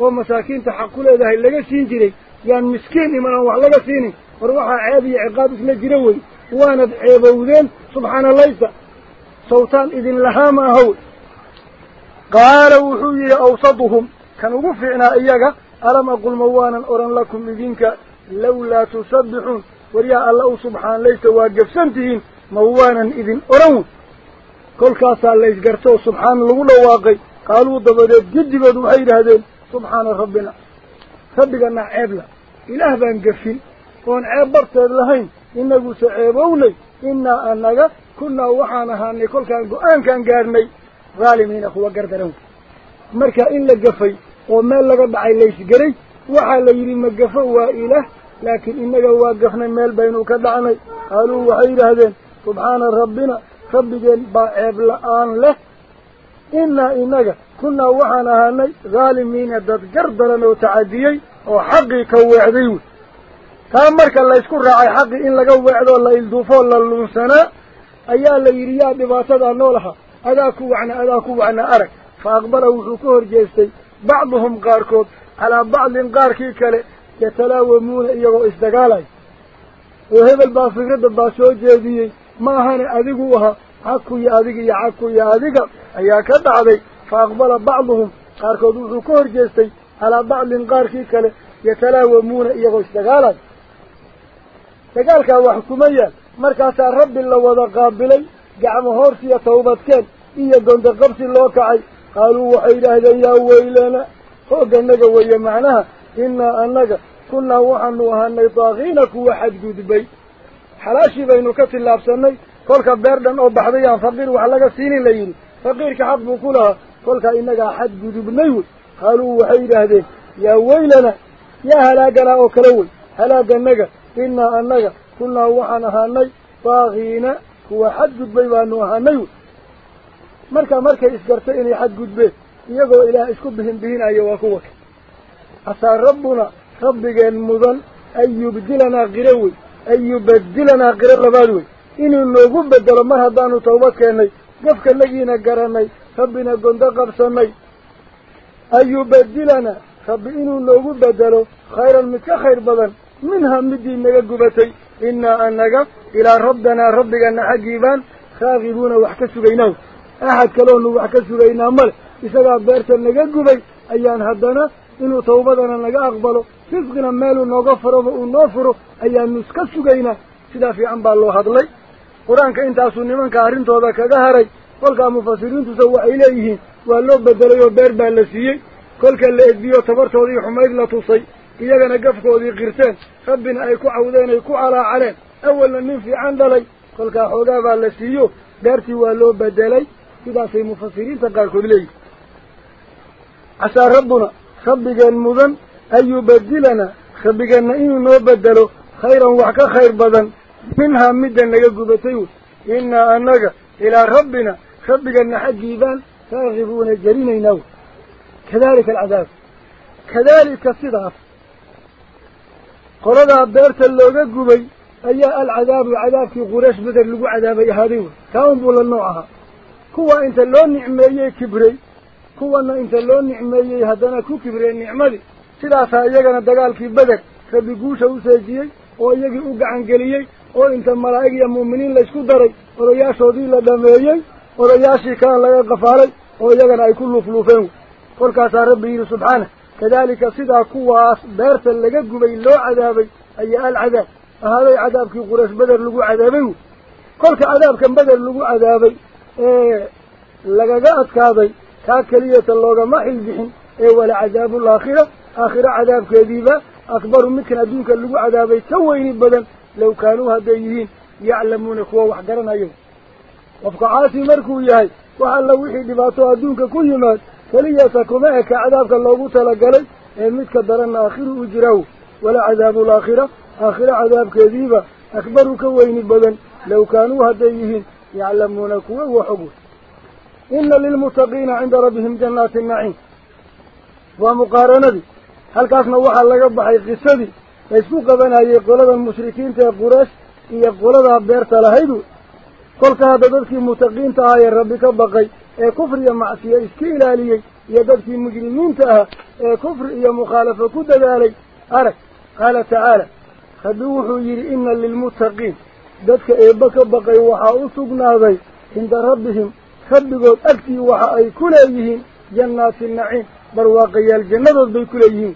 oo masaakiinta xaq ku leedahay laga siin jiray yaan miskiin iman aan wax laga siinin war waxaa ceeb iyo ciqaab isla jira wey. Waanad ceebowdeen subxaana allaysa sawtaan idin lahaa ma ahow. Qaala wuxuu yidhi awsatuhum kan ugu fiicnaa iyaga alam aqul ma waanan odhan lakum idinka lawlaa tusabbixuun. Waryaa alla u subxaanlaysta waa gebsan tihiin ma waanan idin odhan wey kolkaasaa laysgartoo subxaan lagu dhawaaqay subxaana rabbina rabbigana ceebla ilaah baan gefin oon ceeb barteed lahayn inaguse ceebownay innaa annaga kunnaa waxaan ahaanay kolkaan go-aankaan gaarnay haalimiina kuwa gardaran wey marka in la gafay oo meel laga dhacay laysgeray waxaa la yidhi ma gafo waa ilaah laakiin innaga waa gafnay meel baynu ka dhacnay qaaluu waxay yidhaahdeen subxaana rabbina rabbigeen baa ceeb la-aan leh innaa inaga kunnaa waxaan ahaanay haalimiina dad gar daran oo tacadiyey oo xaqii ka weecday wey taa marka laysku raacay xaqii in laga weecdoo la ilduufoo la luunsanaa ayaa la yidhi yaa dhibaatadaa nool aha adaa ku wacna adaa ku wacna arag fa aqbala wuxuu ka hor jeestay bacduhum qaarkood calaa bacdin qaarkii iyo adiga iyo xagku iyo adiga ayaa ka dhacday fa aqbala bacduhum qaarkood wuxuu ka hor jeestay calaa bacdin qaarkii kale yatalaawamuuna iyagoo isdagaalay dagaalkaa wax kuma yaal markaasaa rabbi la wada qaabilay gacmo hoorsiya tawbadkeen iyo gondo qabsi loo kacay qaaluu waxay yidhaahdeen yaa weylana hoogganaga weeye macnaha innaa annaga kunnaa waxaanu ahaanay daakiina kuwa xadgudbay xalaashii baynu ka tillaabsanay siinin la yidhi faqiirka xaq buu ku lahaa kolkaa innagaa xadgudubnay wey qaaluu waxay yidhaahdeen yaa weylana yaa halaaganaa oo kale wey halaaganaga innaa annaga kunnaa waxaan ahaanay daakiina kuwa xadgudbay baanu ahaanay wey marka markay isgartay inay xadgudbeen iyagoo ilaah isku bihin bihinayo waa kuwa ka casaa rabbuna rabbigeen mudan an yubdilanaa qiro wey an yubadilanaa qiro labaad wey keennay gafkanagiina garanay rabbina gondo qabsanay an yubadilanaa rabbi inuu noogu bedelo khayran mid ka khayr badan minha midii naga gubatay innaa annaga ilaa rabbanaa rabbigana xaggii baan raagibuuna wax ka sugaynaa axad kaloonu wax ka sugaynaa male isagaa beerta naga gubay ayaan haddana inuu tawbadana naga aqbalo risqina meeluu nooga furoba uu noo furo ayaanu iska sugaynaa sidaa fiican baa loo hadlay kaga haray kolkaa mufasiriintuse waxay leeyihiin waa loo bedelay oo beer baa la siiyey kolka la edbiyo tabartoodii xumayd la tusay iyagana gafkoodii qirteen rabbina ay ku cawdeen ay ku calaacaleen awalna nin fiican dhalay kolkaa xoogaa baa la siiyo beertii waa loo bedelay sidaasay mufasiriinta qaarkood leeyihin casaa rabbuna rabbigeen mudan an yubadilanaa rabbigeenna inuu noo bedelo khayran wax ka khayr badan annaga ilaa rabbina rabbigeenna xaggii baan raagibuuna gelinaynaa wey kadalika alcadaab kadaalika sidaas qoladaa beerta looga gubay ayaa alcadaabu cadaabkii quraysh beder lagu cadaabay ahaaday wey kaa un buu la nooc ahaa kuwa inta loo nicmeeyey kibrey kuwana inta loo nicmeeyey haddana ku kibrey nicmadii sidaasaa iyagana dagaalkii beder rabbi guusha u seejiyey oo iyagii u gacangeliyey قولك الملائكة المؤمنين لشكو داري ورياشو دي لدميين ورياشي كان لغا قفاري ويغن اي كل فلوفين قولك اسا ربي سبحانه كذلك صدا كواس بارت اللغا قبي اللو عذابي اي العذاب هذا عذاب كي قرش بدر لغو عذابيو قولك عذاب كان بدر لغو عذابي لغا قاعد كاضي كاكلية اللغا ما حلبحن اي ولا عذاب الاخرة اخرة عذاب كذيبة أكبر منك أدوك اللقوع ذا بيت سويني بدن لو كانوا هديين يعلمون اخوة وحقرنا يوم وفق عاسي مركو ياهي وحال لو يحي دباتو هدونك كل مال فليساكم اهك عذابك اللوغو تلقلي امتك درن اخيره اجراه ولا عذاب الآخرة اخر عذاب كذيبة اكبر كوين البدن لو كانوا هديهين يعلمون اخوة وحقور إن للمتقين عند ربهم جنات النعيم. ومقارنة هل كاسنا وحال لقبحي قصة اسكو قبن هي قولد المشركين تا قرش هي قولد بيرت لهيدو كل هذا ددكي متقين تا يا ربك بقي كفر يا معصيه اسكي لالي يا ددكي مجرمين تا كفر يا مخالفه كود دالي ارك قال تعالى خدوه يري ان للمتقين ددك اي بك بقي وها اسغناداي عند ربهم خدغو اكتي وها اي جنات النعيم برواقيا الجنة بكل يوم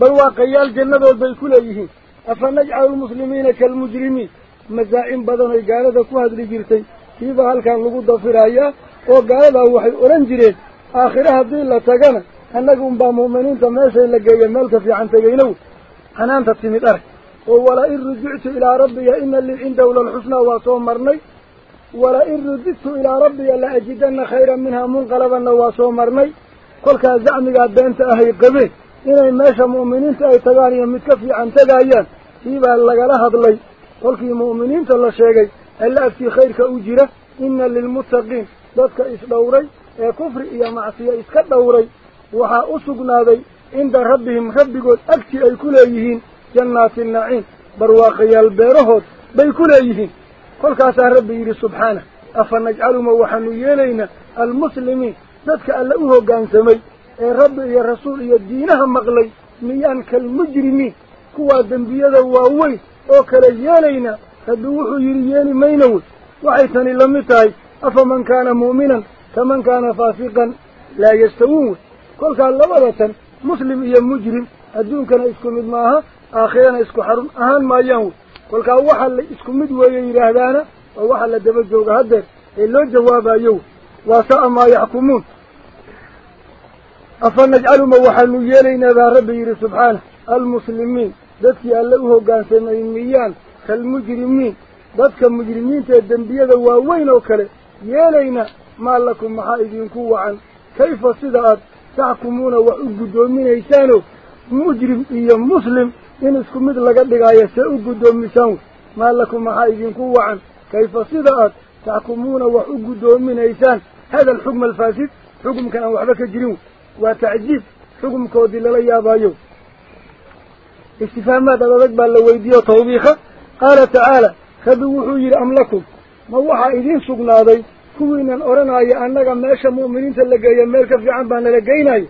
barwaaqayaal jannadood bay ku leeyihiin afa najcalu lmuslimiina kaalmujrimiin masaacin badan oy gaalada ku hadli jirtay kiiba halkan lagu dafirayaa oo gaaladaa waxay odhan jireen aakhire haddii la tagana annaga unbaa mu'miniinta meeshay la geeya meel ka fiican tegaynow xanaanta timid arag oo wala-in rujictu ilaa rabbiya ina lii cindahu lalxusnaa waa soo marnay wala-in rudidtu ilaa rabbiya la ajidanna fiican tegayaan siibaa lagala hadlay kolkii mu'miniinta la sheegay alla agtii khayrka u jira ina lilmuttaqiin dadka isdhowray ee kufri iyo macsiyo iska dhowray waxaa u sugnaaday cinda rabbihim rabbigood agtii ay ku leeyihiin jannaati naciim barwaaqayaal beerahood bay ku leeyihiin kolkaasaa rabbi yidhi subxaanah afa najcaluma waxaanu yeelaynaa almuslimiin dadka alle u hoggaansamay الرب يا رسول يا دينها مغلي ميان كالمجرمين كوا دنبيا دواوي أو كلا يالينا فدوحو يرياني مينوي وعيثاني لمتاي افمن كان مؤمنا كمن كان فاسقا لا يستوون كل كان لبضة مسلم يا مجرم الدون كان اسكو مدماها اخيانا اسكو حرم اهان ما ينوي كل كان وحل اسكو مدوي يرهدانا ووحل دبجوغ هدر اللو جوابا يو وساء ما يحكمون أفنجعل ما وحن يلينا ذا ربي سبحانه المسلمين. ذاتك ألوه قانسا إميان كالمجرمين. ذاتك المجرمين تهدن بيضا ووين وكله يلينا ما لكم محايدين كوعا. كيف صدعت تحكمون وعقدوا من إيسانه مجرم إيا مسلم. إن اسكم مثل قدق آية سأقدوا من ما لكم محايدين كوعا. كيف صدعت تحكمون وعقدوا من إيسان هذا الحكم الفاسد. حكم كان وحبك جريون وتعزيز حكم كودي لا للي يابايو استفهام ماذا بذكبا لويديو طوبيخة قال تعالى خذوا حجر أم لكم ما هو حائدين سقنا ذي كوينا أرنا أي أنك ماشا مؤمنين تلقايا ملكا في عمبان لقيناي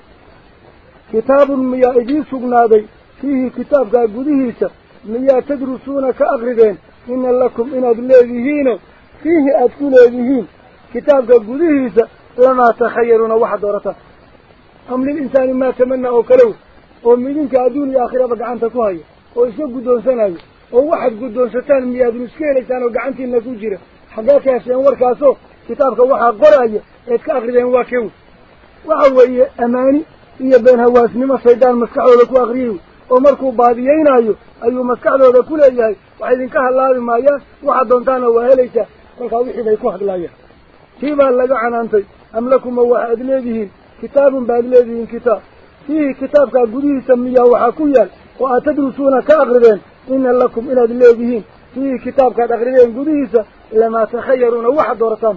كتاب ميائدين سقنا ذي فيه كتاب ذا قديهيسا ميا تدرسون كأغردين إن لكم إن أدليهين فيه أدليهين كتاب ذا قديهيسا لما تخيرون واحد ورطة gacanta ku haya oo iska guddoonsanayo oo waxaad guddoonsataan miyaadun iska helaysaan oo gacantiina ku jira xaggaa ka hesheen warkaasoo kitaabka waxaa qoraya eed ka akrideen waa kewi waxa weeye amaani iyo been hawaasnimo shaydaan maskaxdooda ku akriyay wey oo markuu baadiyeynaayo ayuu maskaxdooda ku leeyahay wax idinka hadlaabi maayaan waxaad doontaana waa helaysaa kolkaa wixii bay ku hadlaayaan tii baa laga canaantay am lakuma waxaad leedihiin كتاب بعد الذي كتاب فيه كتاب كقديس سمياء وحكويا وأتدرسون كأغربين إن لكم إلى الذين فيه كتاب كأغربين قديس لما تخيرون واحد ورطان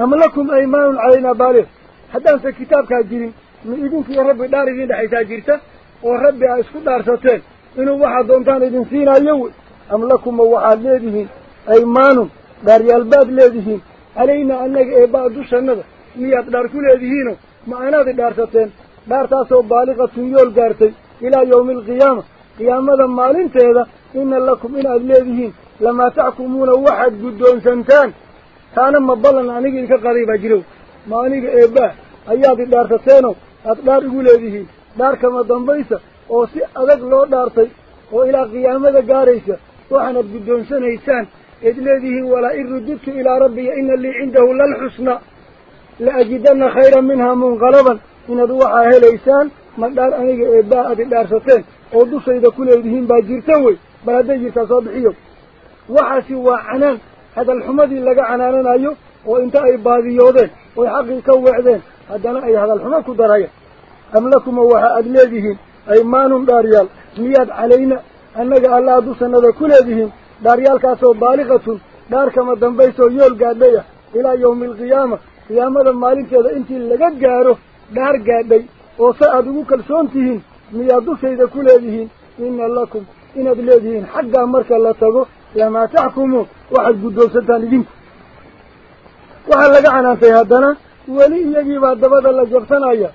أم لكم أيمان علينا باله حتى أنت كتاب كأجرين من إذنك يا رب دارين لحيث أجرته ورب أشكو دارستين إنه واحد ومتان إذن فينا يوي. أم لكم واحد الذين أيمان داري الباب الذين علينا أنك إباء دوش النظر ليات دارك لديهينو معنى ذي دارتتين دارتاسو بالغة سيول دارتي إلى يوم القيامة. قيامة لما لنتهد إن لكم إن أدليهين لما تعكمون واحد قدون سنتان. كان مبالاً عنك إنك قريبا جلو معنى إباة. أياد دارتتينو أدار لديهين دارك مدن بيسا أو سي أدك لو دارتي. إلى قيامة قاريسا وحنا بقدون سنة إسان إذ لديه ولا إردت إلى ربي إن اللي عنده للحسنى. Dhaar aniga eebbaa aad i dhaarsateen oo dushayda ku leedihiin baa jirta wey bal hadday jirtaa soo bixiyo waxaasi waa canaan hadalxumadii laga canaananayo oo inta ay baadiyoodeen oy xaqii ka weecdeen haddana ay hadalxumo ku darayaan am lakuma waxa aad leedihiin aymaanun dhaaryaal miyaad calayna annaga allaha dushannada ku leedihiin dhaaryaalkaasoo baaliqatun dhaar kama dambaysoo yool gaadhay ah ilaa yawmi alqiyaama qiyaamada maalinteeda intii laga gaaro dhaar gaadhay oo se aada ugu kalsoon tihiin miyaad dushayda ku leedihiin ina lakum inaad leedihiin xaggaa marka la tago lamaa taxkumuun waxaad guddoonsantaan idinku waxaa laga canaantay haddana weli iyagiibaa dabada la jabsanaya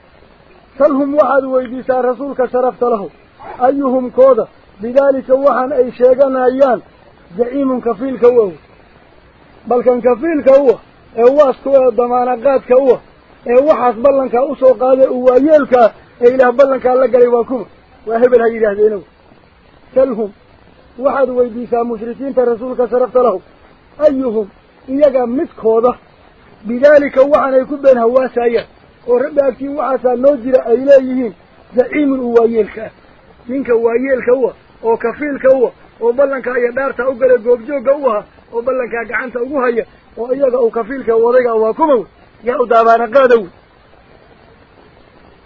salhum waxaad weydiisaa rasuulka sharafta lahu ayuhum kooda bidaalika waxaan ay sheeganayaan zaciimun kafiilka u ah balkan kafiilka u ah ee waaska ee damaanaqaadka u ah ee waxaas ballankaa u soo qaadee uu waayeelkaa ee ilaah ballankaa la galay waa kuma waa hebel ha yidhaahdeenow salhum waxaad weydiisaa mushrikiinta rasuulka sharafta lahu. Ayuhum iyaga midkooda bidaalika waxaanay ku been hawaasayaan oo rabbi agtiin waxaasaa noo jira ay leeyihiin zaciimun uu waayeelka ah. Ninka waayeelka u ah oo kafiilka u ah oo ballankaa iyo dhaartaa u gala goobjoogga u ahaa oo ballankaa gacanta ugu haya qaada wey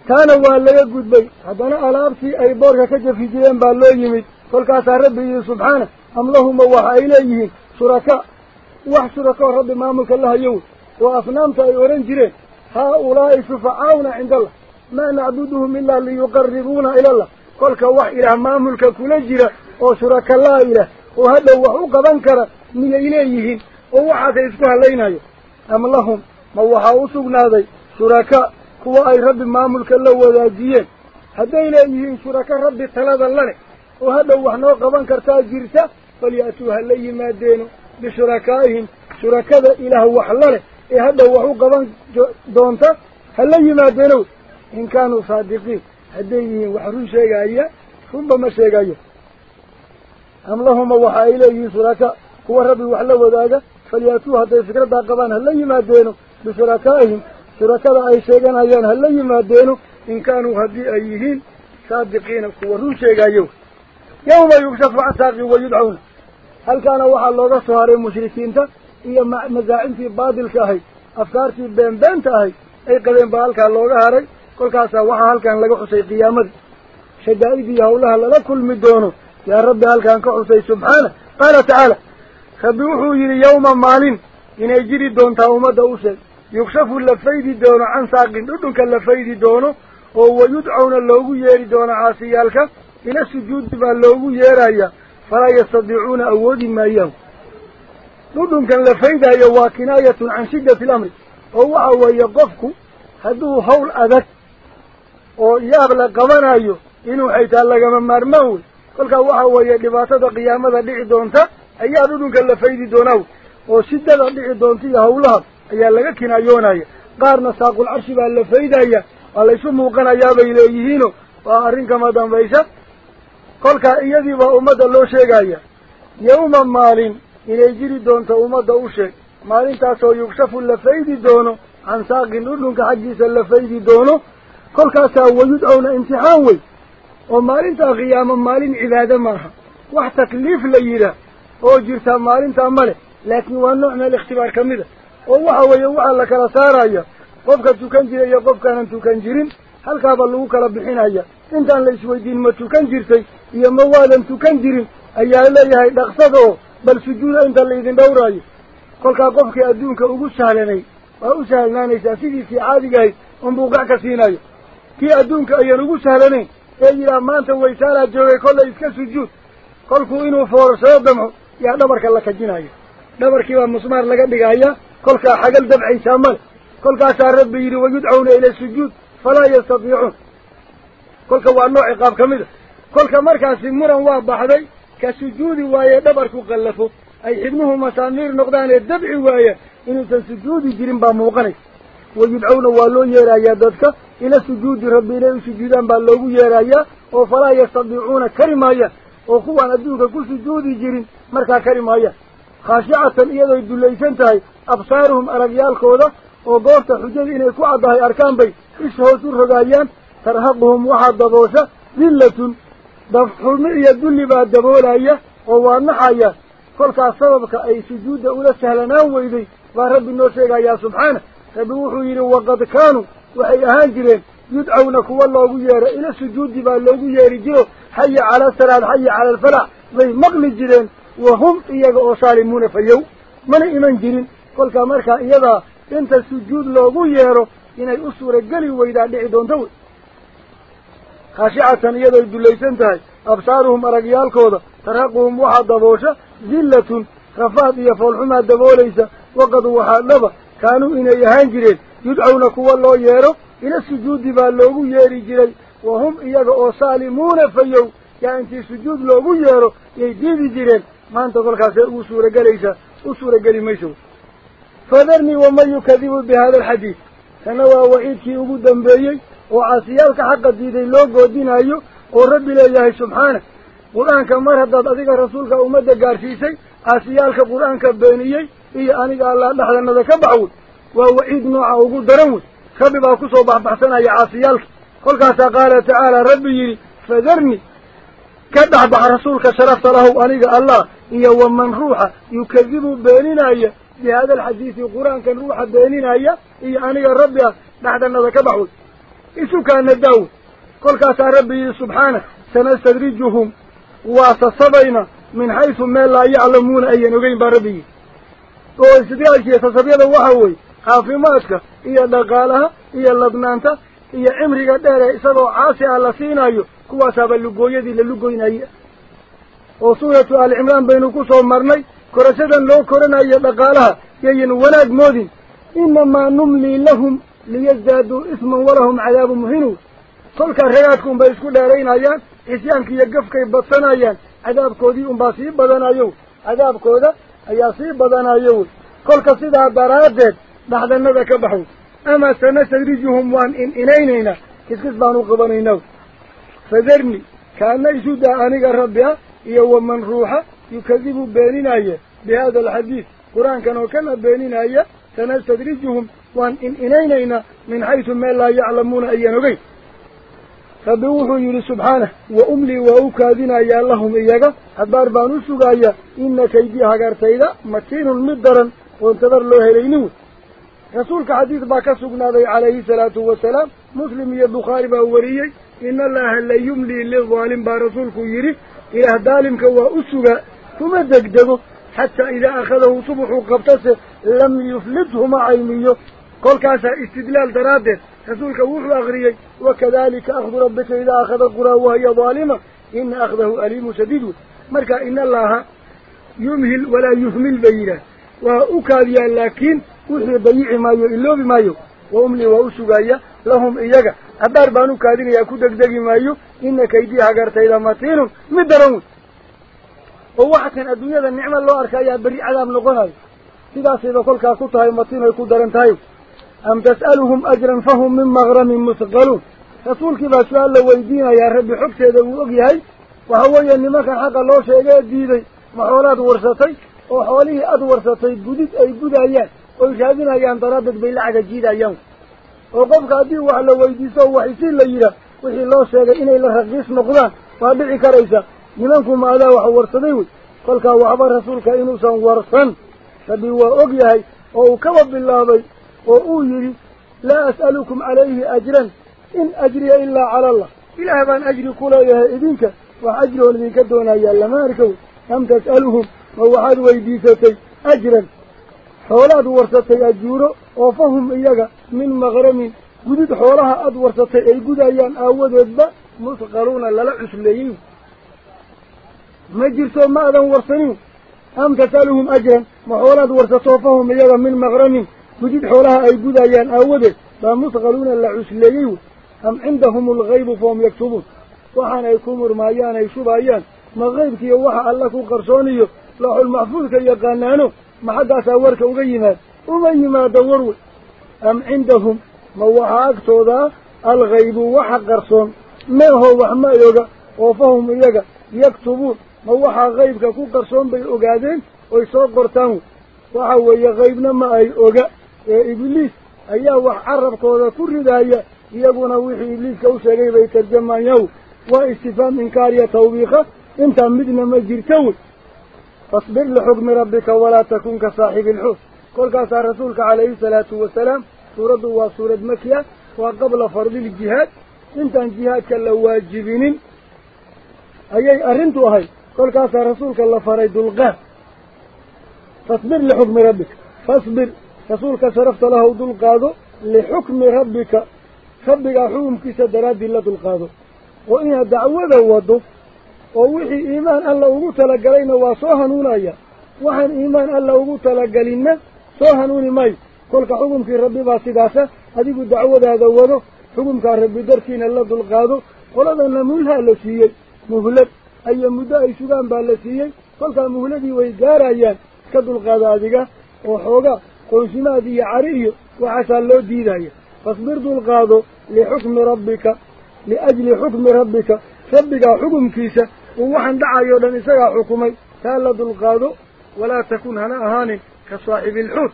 taana waa laga gudbay haddana alaabtii ay boorka ka jafi jireen baa loo yimid kolkaasaa rabbi yihi subxaana am lahuma waxa ay leeyihiin shuraka wax shurakoo rabbi maamulka la hayo wey oo afnaamta ay odhan jireen haa ulaa'i shufacaa'una cinda allah maa nacbuduhum ilaa liyuqaribuuna ila allah kolka wax ilaah maamulka kula jira oo shurakalaa ilaah oo hadhow wax u qaban kara miyay leeyihiin oo waxaasay isku hadlaynayo am lahum ma waxaa u sugnaaday shuraka kuwa ay rabbi maamulka la wadaajiyeen hadday leeyihiin shuraka rabbi talada lale oo hadhow wax noo qaban kartaa jirta falya'tuu ha la yimaadeeno bishurakaa'ihim shurakada ilaah wax laleh ee hadhow wax u qaban doonta ha la yimaadeeno in kaanuu saadiqiin hadday yihiin wax run sheegaya runba ma sheegayo am lahuma waxa ay leeyihiin shuraka kuwa rabbi wax la wadaaga falyaatuu hadday fikraddaa qabaan ha la yimaadeeno bishurakaa'ihim shurakada ay sheeganayaan ha la yimaadeeno in kaanuu haddii ay yihiin saadiqiina kuwa run sheegayo yawma yugshafu can saaqin wayudcawna halkaana waxaa looga soo haray mushrikiinta iyo masaacintii baadilka ahayd afkaartii beenbeenta ahayd ay qabeen baa halkaa looga haray kolkaasaa waxaa halkan laga xusay qiyaamadii shadaa'idii hawlaha lala kulmi doono yaa rabbi halkaan ka xusay subxaana qaala tacaala ummadda u sheeg yugshafu la faydi doono can saaqin dhudhunka la faydi doono oo wayudcawna loogu yeeri doono caasiyaalka ila sujuudi baa loogu yeerayaa falaa yastadiicuuna awoodi maayaan dhudhunkan la faydaayo waa kinaayatun can shiddati alamri oo waxa weeye qofku hadduu hawl adag oo yaab la qabanayo inuu xaytaa lagama maarmaan wey kolkaa waxa weeye dhibaatada qiyaamada dhici doonta ayaa dhudhunka la faydi doonaa wey oo shiddada dhici doonta iyo hawlaha ayaa laga kinaayoonaya qaarna saaqul carshi baa la faydaya waa laysu muuqanayaabay leeyihiino waa arrin kama dambaysa kolkaa iyadii baa ummadda loo sheegaya yawma maalin inay jiri doonto ummadda u sheeg maalintaasoo yugshafu la faydi doono can saaqin dhudhunka xaggiisa la faydi doono kolkaasaa wayudcawna imtixaan wey oo maalintaa qiyaamo maalin cibaado maaha wax takliif la yidhaah meel ikhtibaar ka mid a oo waxa weeye waxaa la kala saaraya qofka tukan jira iyo qofkaanan tukan jirin halkaaba lagu kala bixinaya intaan la isweydiin ma tukan jirtay iyo ma waadan tukan jirin ayaa leeyahay dhaqsada oo bal sujuuda inta laydin dhowraayo kolkaa qofkii adduunka ugu sahlanay waa u sahlanaanaysaa sidiisii caadigahayd unbuu gac ka siinayo kii adduunka ayaan ugu sahlanayn ee yidhaah maanta waysaalaa joogay kollay iska sujuud kolkuu inuu foorarsado damco musmaar laga dhigaya kolkaa xagal dabcaysaa male kolkaasaa rabbi yidhi wayudcawna ila sujuud falaa yastatiicuun kolka waa nooc ciqaab ka mid a kolka markaasi muran waa baxday ka sujuudi waaye dhabarku qallafo ay xibnuhu masaamiir noqdaan ee dabci waaya inuusan sujuudi jirin baa muuqanaysa wayudcawna waa loo yeerayaa dadka ila sujuudi rabbi inay u sujuudaan baa loogu yeerayaa oo falaa yastadiicuuna kari maayaan oo kuwaan adduunka ku sujuudi jirin dullaysan tahay absaaruhum aragyaalkooda oo goobta xujada inay ku caddahay arkaan bay isha hoos u rogaayaan tarhaquhum waxaa daboosha dillatun dafxumi iyo dulli baa daboolaya oo waa naxaya kolkaas sababka ay sujuudda ula sahlanaan weyday baa rabbi noo sheegayaa subxaana rabbi wuxuu yidhi waqad kaanuu waxay ahaan jireen yudcawna kuwa loogu yeero ila sujuudi baa loogu yeeri jiro xaya cala asalaad xaya cala alfalax bay maqli jireen mana iman jirin kolkaa markaa iyadaa inta sujuud loogu yeero inay u suurageli weydaa dhici doonto wey khaashicatan iyadoy dullaysan tahay absaaruhum aragyaalkooda tarhaquhum waxaa daboosha dillatun rafaad iyo foolxumaa daboolaysa waqad waxaa dhaba kaanuu inay ahaan jireen yudcawna kuwa loo yeero ila sujuudi baa loogu yeeri jiray wa hum iyaga oo saalimuuna fayow yaa intii sujuud loogu yeero yay diidi suurageli mayso fadarnii waman yukadibu bi hada alxadiid kana waa waciidkii ugu dambeeyey oo caasiyaalka xaqa diiday loo goodinayo oo rabbi leeyahay subxaana qur-aanka mar haddaad adiga rasuulka ummadda gaadhsiisay caasiyaalka qur-aanka beeniyey iyo aniga allaa dhexdanada ka baxwey waa waciid nooca ugu daran wey rabbi baa kusoo baxbaxsanaya caasiyaalka kolkaasaa qaala tacaala rabbi yidhi fadarni ka dhexbax rasuulka sharafta lahow aniga allah ruuxa yukadibu beeninaya bi hada alxadiisi qur-aankan ruuxa beeninaya iyo aniga rabbi ah dhexdanada ka baxwey isukaana daawe kolkaasaa rabbi yidhi subxaana sanastadrijuhum waa sasabayna min xaysu meel laa yaclamuuna ayan ogeyn baa rabbi yidhi oo istidraajkiiyo sasabyada waxa weeye caafimaadka iyo dhaqaalaha iyo ladnaanta iyo cimriga dheere isagoo caasi ah la siinayo kuwaasaaba lugooyadii la lugoynaya baynu ku soo marnay korashadan loo koranayo dhaqaalaha yayan wanaag moodin inamaa numlii lahum liyasdaaduu isman walahum cadaabu muhinu kolkaa ragaadka unbay isku dheeraynayaan cisyaanka iyo gafkay badsanayaan cadaabkoodii unbaa sii badanayo cadaabkooda ayaa sii badanayo wey kolka sidaa daraaddeed dhaxdanada ka baxo ama sanastadrijuhum waan in inaynaynaa kiskis baan u qabanaynaa fadarni kaana isu daa aniga rabbi ah إيه من روحه يكذب بيننا إيه بهذا الحديث قرآن كانوا كما بيننا إيه سنستدرجهم وان إن إنينا إنا من حيث ما لا يعلمون أي نغي فبوه يلي سبحانه وأملي وأكاذنا يا اللهم إياك حبار بانوسوك أي إن كيدي هاقر سيدا متين مدرا وانتظر له إلينو رسولك حديث باكسوكنا ذي عليه الصلاة والسلام مسلم يدخاربه وريي إن الله لا يملي للظالم بارسولك يريه إلى ظالم كوا أسوغا ثم دقدمه حتى إذا أخذه صبح قبطسه لم يفلدهما عينيه قل كاسا استدلال دراده رسولك وحو أغريي وكذلك أخذ ربك إذا أخذ القرى وهي ظالمة. إن أخذه أليم شديد. مركا إن الله يمهل ولا يهمل بينا وأكاذيا لكن وحي بيع مايو إلا بمايو. وأملي وأسوغايا u kaadinayaa ku degdegi maayo ina kaydii hagartayda matiinun mid daran wey oo waxa kan adduunyada nicmo loo arka ayaa berri cadaab noqonayo sidaasayba kolkaa ku tahay matiin ay ku daran tahay am tas'aluhum ajran fahum min magramin musqaluun rasuulkii baa su-aal la weydiinayaa rabbi xogteeda wuu og yahay waxa weeye nimankan xaqa loo sheegee diiday ma xoolaad warsatay oo xoolihii ad warsatay gudid ay gudayaan oy raadinayaan daraaddeed bay la cagajiidayaan وقفك هذه وحلا ويديسا وحيسين ليلة وحي الله شاك إني لها قيس نقضان فابعك رئيسا لمنكم على وحور صديوي قالك وحبا رسولك إنوسا ورسان فبهو أقيهي وكوب بالله بي وأويري لا أسألكم عليه أجرا إن أجري إلا على الله إلا هبان أجري كولا يا إذنك وأجره الذي كدونا يا لماركو لم تسألهم ووحد ويديستي أجرا حولها ورثتي أجوره وفهم إياها من مغرمي قدد حولها أد أي قدايان أود أدبا مصقرون للعش ليه مجرسوا ماذا ورثنين أم كتالهم أجرا محولها ورثتي وفهم إياها من مغرمي قدد حولها أي قدايان أود أدبا مصقرون للعش ليه أم عندهم الغيب فهم يكتبون وحان يكون مرمايان يشوب أيان ما غيبك يوحى الله قرصوني لحو المحفوظ كي يقنانو xaggaasaa warka uga yimaad uma yimaado warwey am cindahum ma waxaa agtoodaa alghaybu waxa qarsoon meehoo wax ma oga oo fahum iyaga yaktubuun ma waxaa qaybka ku qarsoon bay ogaadeen oy soo qortaan wey waxa weeye qaybna ma ay oga ee ibliis ayaa wax carabkooda ku ridaaya iyaguna wixii ibliiska u sheegay bay فاصبر لحكم ربك ولا تكن كصاحب الحوت كل كاس رسولك عليه الصلاة والسلام سورة وسورة مكية وقبل فرض الجهاد انت الجهاد كلا واجبين اي اي ارنتو هاي كل كاس رسولك الله فريد الغا فاصبر لحكم ربك. فاصبر. رسولك شرفت له ذو القاضو لحكم ربك. ربك حكم كيس دراد الله ذو القاضو وإن دعوة ودف ugu talagalayna waa soo hanuunaya waxaan iimaan alla ugu talagalinna soo hanuuni maayo kolka xukumkii rabbi baa sidaasa adigu dacwadaada wado xukumkaa rabbi dartiina la dulqaado qoladana mulhaa la siiyey muhlad aya muddo ay sugaan baa la siiyey kolkaa muhladii way gaarayaan iska dulqaado adiga oo xoogaa qoonsimaad iyo cari iyo waxaasaa loo diidaya fasbir dulqaado lixukmi rabbika liajli xukmi rabbika rabbigaa xukumkiisa uu waxaan dhacayo dhan isagaa xukumay taa la dulqaado walaa takun hana ahaanin ka saaxibiilxuut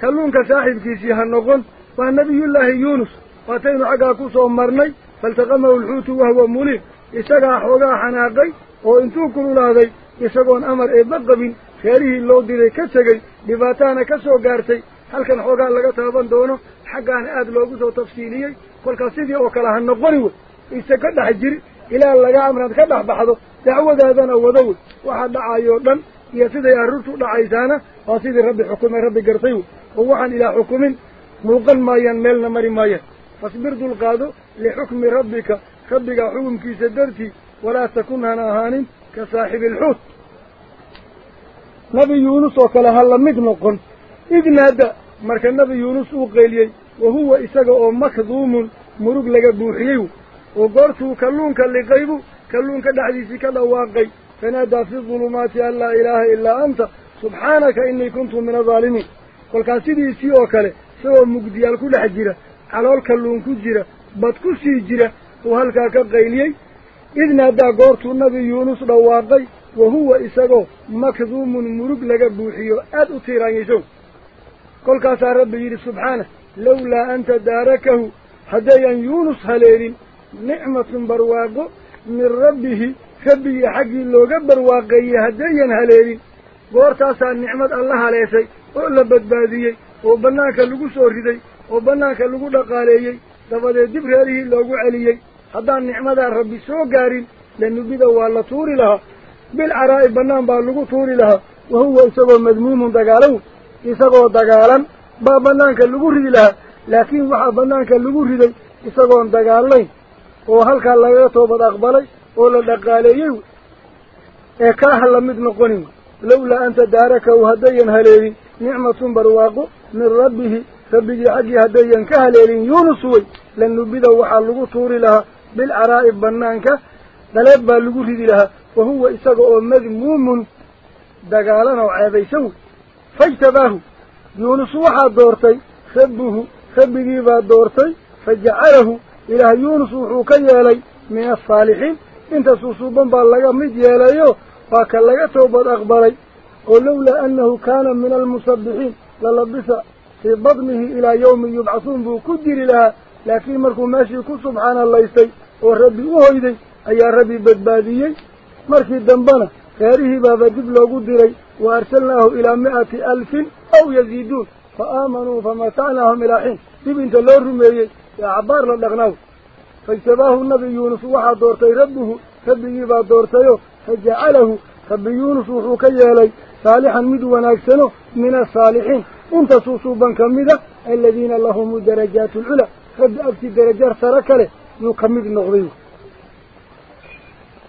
kalluunka saaxiibkiisii ha noqon waa nebiyullaahi yuunus waataynu xaggaa ku soo marnay faltaqamahu alxuutu wahwa muliim isagaa xoogaa xanaaqay oo intuu kululaaday isagoon amar eebba qabin reerihii loo diray ka tegey dhibaatahana ka soo gaartay halkan xoogaa laga taaban doono xaggaana aada loogu soo tafsiiliyey kolkaas waxa dhacayoo dhan iyo siday arrintu dhacaysaana waa sidii rabbi xukumay rabbi gartay wey oo waxaan ilaah xukumin muuqan maayaan meelna mari maayaan fasbir dulqaado lixukmi rabbika rabbiga xukumkiisa dartii walaa takun hana ahaanin ka saaxibi alxuut nebi yuunus oo kale ha la mid noqon id naada marka nebi yuunus uu qeyliyey wa huwa isaga oo makduumun murug laga buuxiyey oo goortuu kalluunka liqaybu kalluunka dhexdiisii ka dhawaaqay fanaadaa fi dulumaati an laa ilaaha ilaa anta subxaanaka innii kuntu min adaalimiin kolkaas sidiisii oo kale isagoo mugdiyaal ku dhex jira calool kalluun ku jira bad ku sii jira uu halkaa ka qayliyey id naadaa goortuu nebi yuunus dhawaaqay wa huwa isagoo makduumun murug laga buuxiyo aad u tiiraanyaysow kolkaasaa haddayan haleelin goortaasaa nicmad alla haleeshay oo la badbaadiyey oo bannaanka lagu soo riday oo bannaanka lagu dhaqaaleeyey dabadeed dib reerihii loogu celiyey haddaan nicmadaa rabbi soo gaarin lanubida waa la tuuri lahaa bilcaraa'i bannaan baa lagu tuuri lahaa wa huwa isagoo madmuumun dagaalow isagoo dagaalan baa bannaanka lagu ridi lahaa laakiin waxaa bannaanka lagu riday isagoon dagaalayn noqonin lawlaa anta daarakahu haddayan haleelin nicmatun barwaaqo min rabbihi rabbigii xaggii haddayan ka haleelin yuunus wey lanubida waxaa lagu tuuri lahaa bilcaraa'i bannaanka dhaleed baa lagu ridi lahaa wa huwa isaga oo madmuumun dagaalan oo ceebaysan wey fajtabaahu yuunus waxaa doortay rabbuhu rabbigii baa doortay fajacalahu إلى يونس وحوكي يلي من الصالحين. إنت سوصوبا بلغا مد يليو فاك توبة أخباري ولولا أنه كان من المسبحين للبسة في بطنه إلى يوم يبعثون بو كدر لها لكن مركو ماشي كل سبحان الله يستي. وربي وهيدي أي ربي بدبادي مركي الدنبانة خيره بابا جبلو قدري. وأرسلناه إلى مئة ألف أو يزيدون. فآمنوا فمتعناهم إلى حين. ببنت الله رميه عبارنا لغناو. فاجتباه النبي يونس وحا دورتي ربه ربه با دورتيه فجعله. رب يونس وحوكي يلي صالحا مدوان أكسنه من الصالحين. انت سوصوبا كمدة الذين لهم درجات العلا. رب أبتي درجات تركله يكمد النغضيه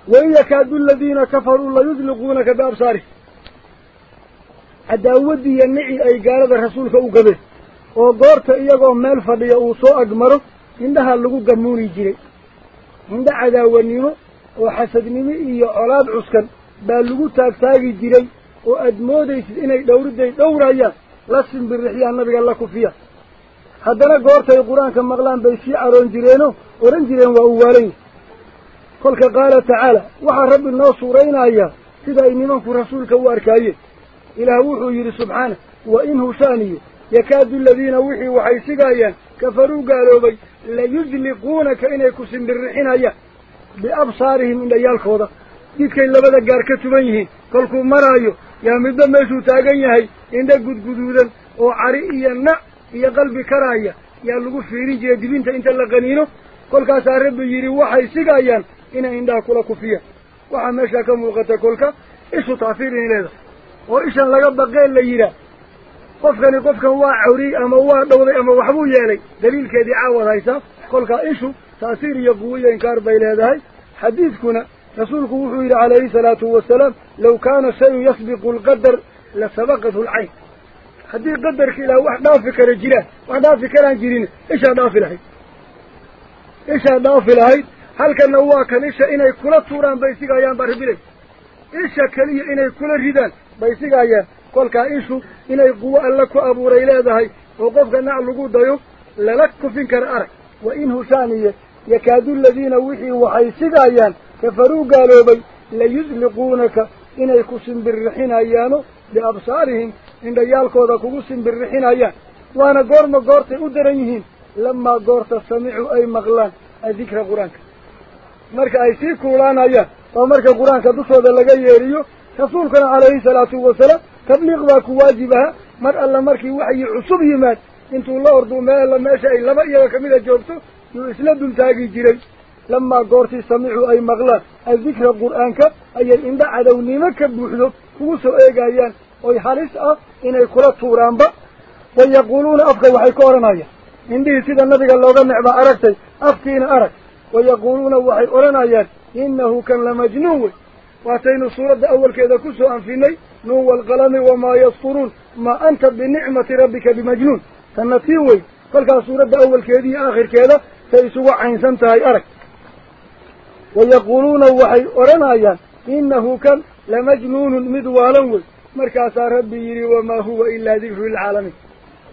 وإذا كادوا الذين كفروا الله يذلقونك بأبصاره حتى أودي النعي أي قارب رسولك أقبه oo goorta iyagoo meel fadhiya uu soo agmaro indhaha lagu gamuuni jiray. Indho cadaawanimo oo xasadnimo iyo colaad cuskan baa lagu taagtaagi jiray oo aad moodaysid inay dhowridday dhowrayaan la simbirixiyaan nabiga la kufiya. Haddana goortay qur'aanka maqlaan bay sii caroon jireenoo odhan jireen waa u waalan kolka qaala tacaala waxaa rabbi noo suuraynayaa sida ay nimanku rasuulka u arkaayeen. Ilaah wuxuu yidhi subxaana wa in hushaaniyo yakaadu aladiina wixii waxay sigaayaan kafaruu gaaloobay layudliquunaka inay ku simbirixinayaan biabsaarihim indhayaalkooda jidkay labada gaar ka tuban yihiin kolkuu maraayo yaa midba meeshuu taagan yahay indha gudguduudan oo cari iyo nac iyo qalbi karaaya yaa lagu fiirin jiray dibinta inta la qaniino kolkaasaa rabbi yidhi waxay sigayaan inay indhaha kula kufiyaan waxaa meeshaa ka muuqata kolka ishu taafiir inay leedahay oo ishan laga baqeen la yidhaah قفكني قفكن واع عوري أما واع دوري أما وحبو يالي دليل كذي عاوض هاي ساف قولك إيشو تأثير يقوي إنكار بين هذا هاي حديثكنا رسولك وحوه إلى عليه الصلاة والسلام لو كان الشيء يسبق القدر لسبقته العين حديث قدرك إلى واحد نافكر جيلة واحد نافكر عن جيلين إيش هدافي لهي إيش هدافي لهي هل كان واعك إيش إني كل الطوران بيسيق أيام بارهبلي إيش كلي إني كل الردان بيسيق أيام كل كائشو إلى قوة لك أبو ريلا ذهي وقف جناع الوجود يو للك في كرأك وإنه ثانية يكاد الذين وحي وحي سدايان كفروا قالوا بي لا يزلقونك إن يقسم بالرحين أيانه لأبصارهم إن ريالك وذا قسم بالرحين أيان وأنا قر ما قرت أدرنيهم لما قرت سمعوا أي مغلان أذكر قرانك مرك أي سيكولان أيان ومرك قرانك دسوة اللقاء يريو رسولكنا عليه الصلاة والسلام tabliiq baa ku waajib aha mar alla markii waxyi cusub yimaad intuu la orduu meella meesha ay laba iyaga kamida joogto yuu isla dultaagi jiray lamaa goortii samicuu ay maqlaan adikra qur-aanka ayay indha cadownimo ka buuxdo kugu soo eegayaan oy halis ah inay kula tuuraanba wa yaquuluuna afka waxay ka odhanayaan indhihii sida nabiga looga necbaa aragtay afkiina arag wayaquuluuna waxay odhanayaan innahu kan lamajnuun wey waataynu نو القلم وما يصفرون ما أنت بنعمة ربك بمجنون. فنتيوي قلقا سورة أول كذي آخر كذا فيسوا عين سنتهي أرك ويقولون وحي أرنايا إنه كان لمجنون مدوالا مركز ربي وما هو إلا ذكر العالمين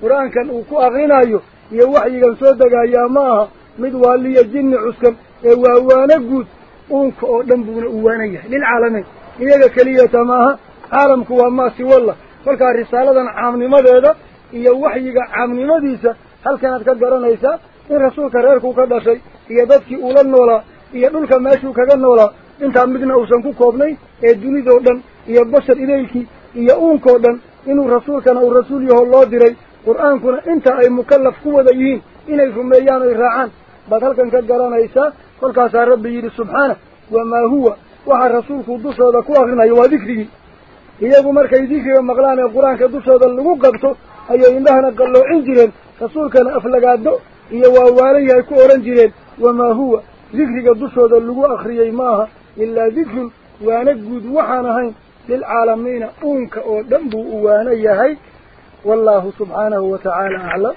قرآن كان أكو أغنايو يوحي كان سودك أياماها مدوال لي الجن عسكم. يوهوانا قد أنك أدنبون أوانيا للعالمين. إذا كليتماها iyaga keliyata maaha caalamku waa maasi walla kolkaa risaaladan caamnimadeeda iyo waxyiga caamnimadiisa halkanaad ka garanaysaa in rasuulka reerkuu ka dhashay iyo dadkii uula noolaa iyo dhulka meeshuu kaga noolaa intaa midna uusan ku koobnayn ee dunidoo dhan iyo bashar idaylkii iyo uunkoo dhan inuu rasuulkana uu rasuul yaho loo diray qur-aankuna inta ay mukallaf ku wada yihiin inay rumeeyaan oy raacaan baad halkan ka garanaysaa kolkaasaa rabbi yidhi subxaana wamaa huwa waxa rasuulku dushooda ku akrinayo waa dikrigii iyagu markay dikriga maqlaan ee qur-aanka dushooda lagu qabto ayay indhahana qalloocin jireen rasuulkana aflagaado iyo waa waalan yahay ku odhan jireen wamaa huwa dikriga dushooda lagu akriyey ma aha ilaa dikrun waana guud waxaan ahayn lilcaalamiina uunka oo dhan buu u waano yahay والله سبحانه وتعالى أعلم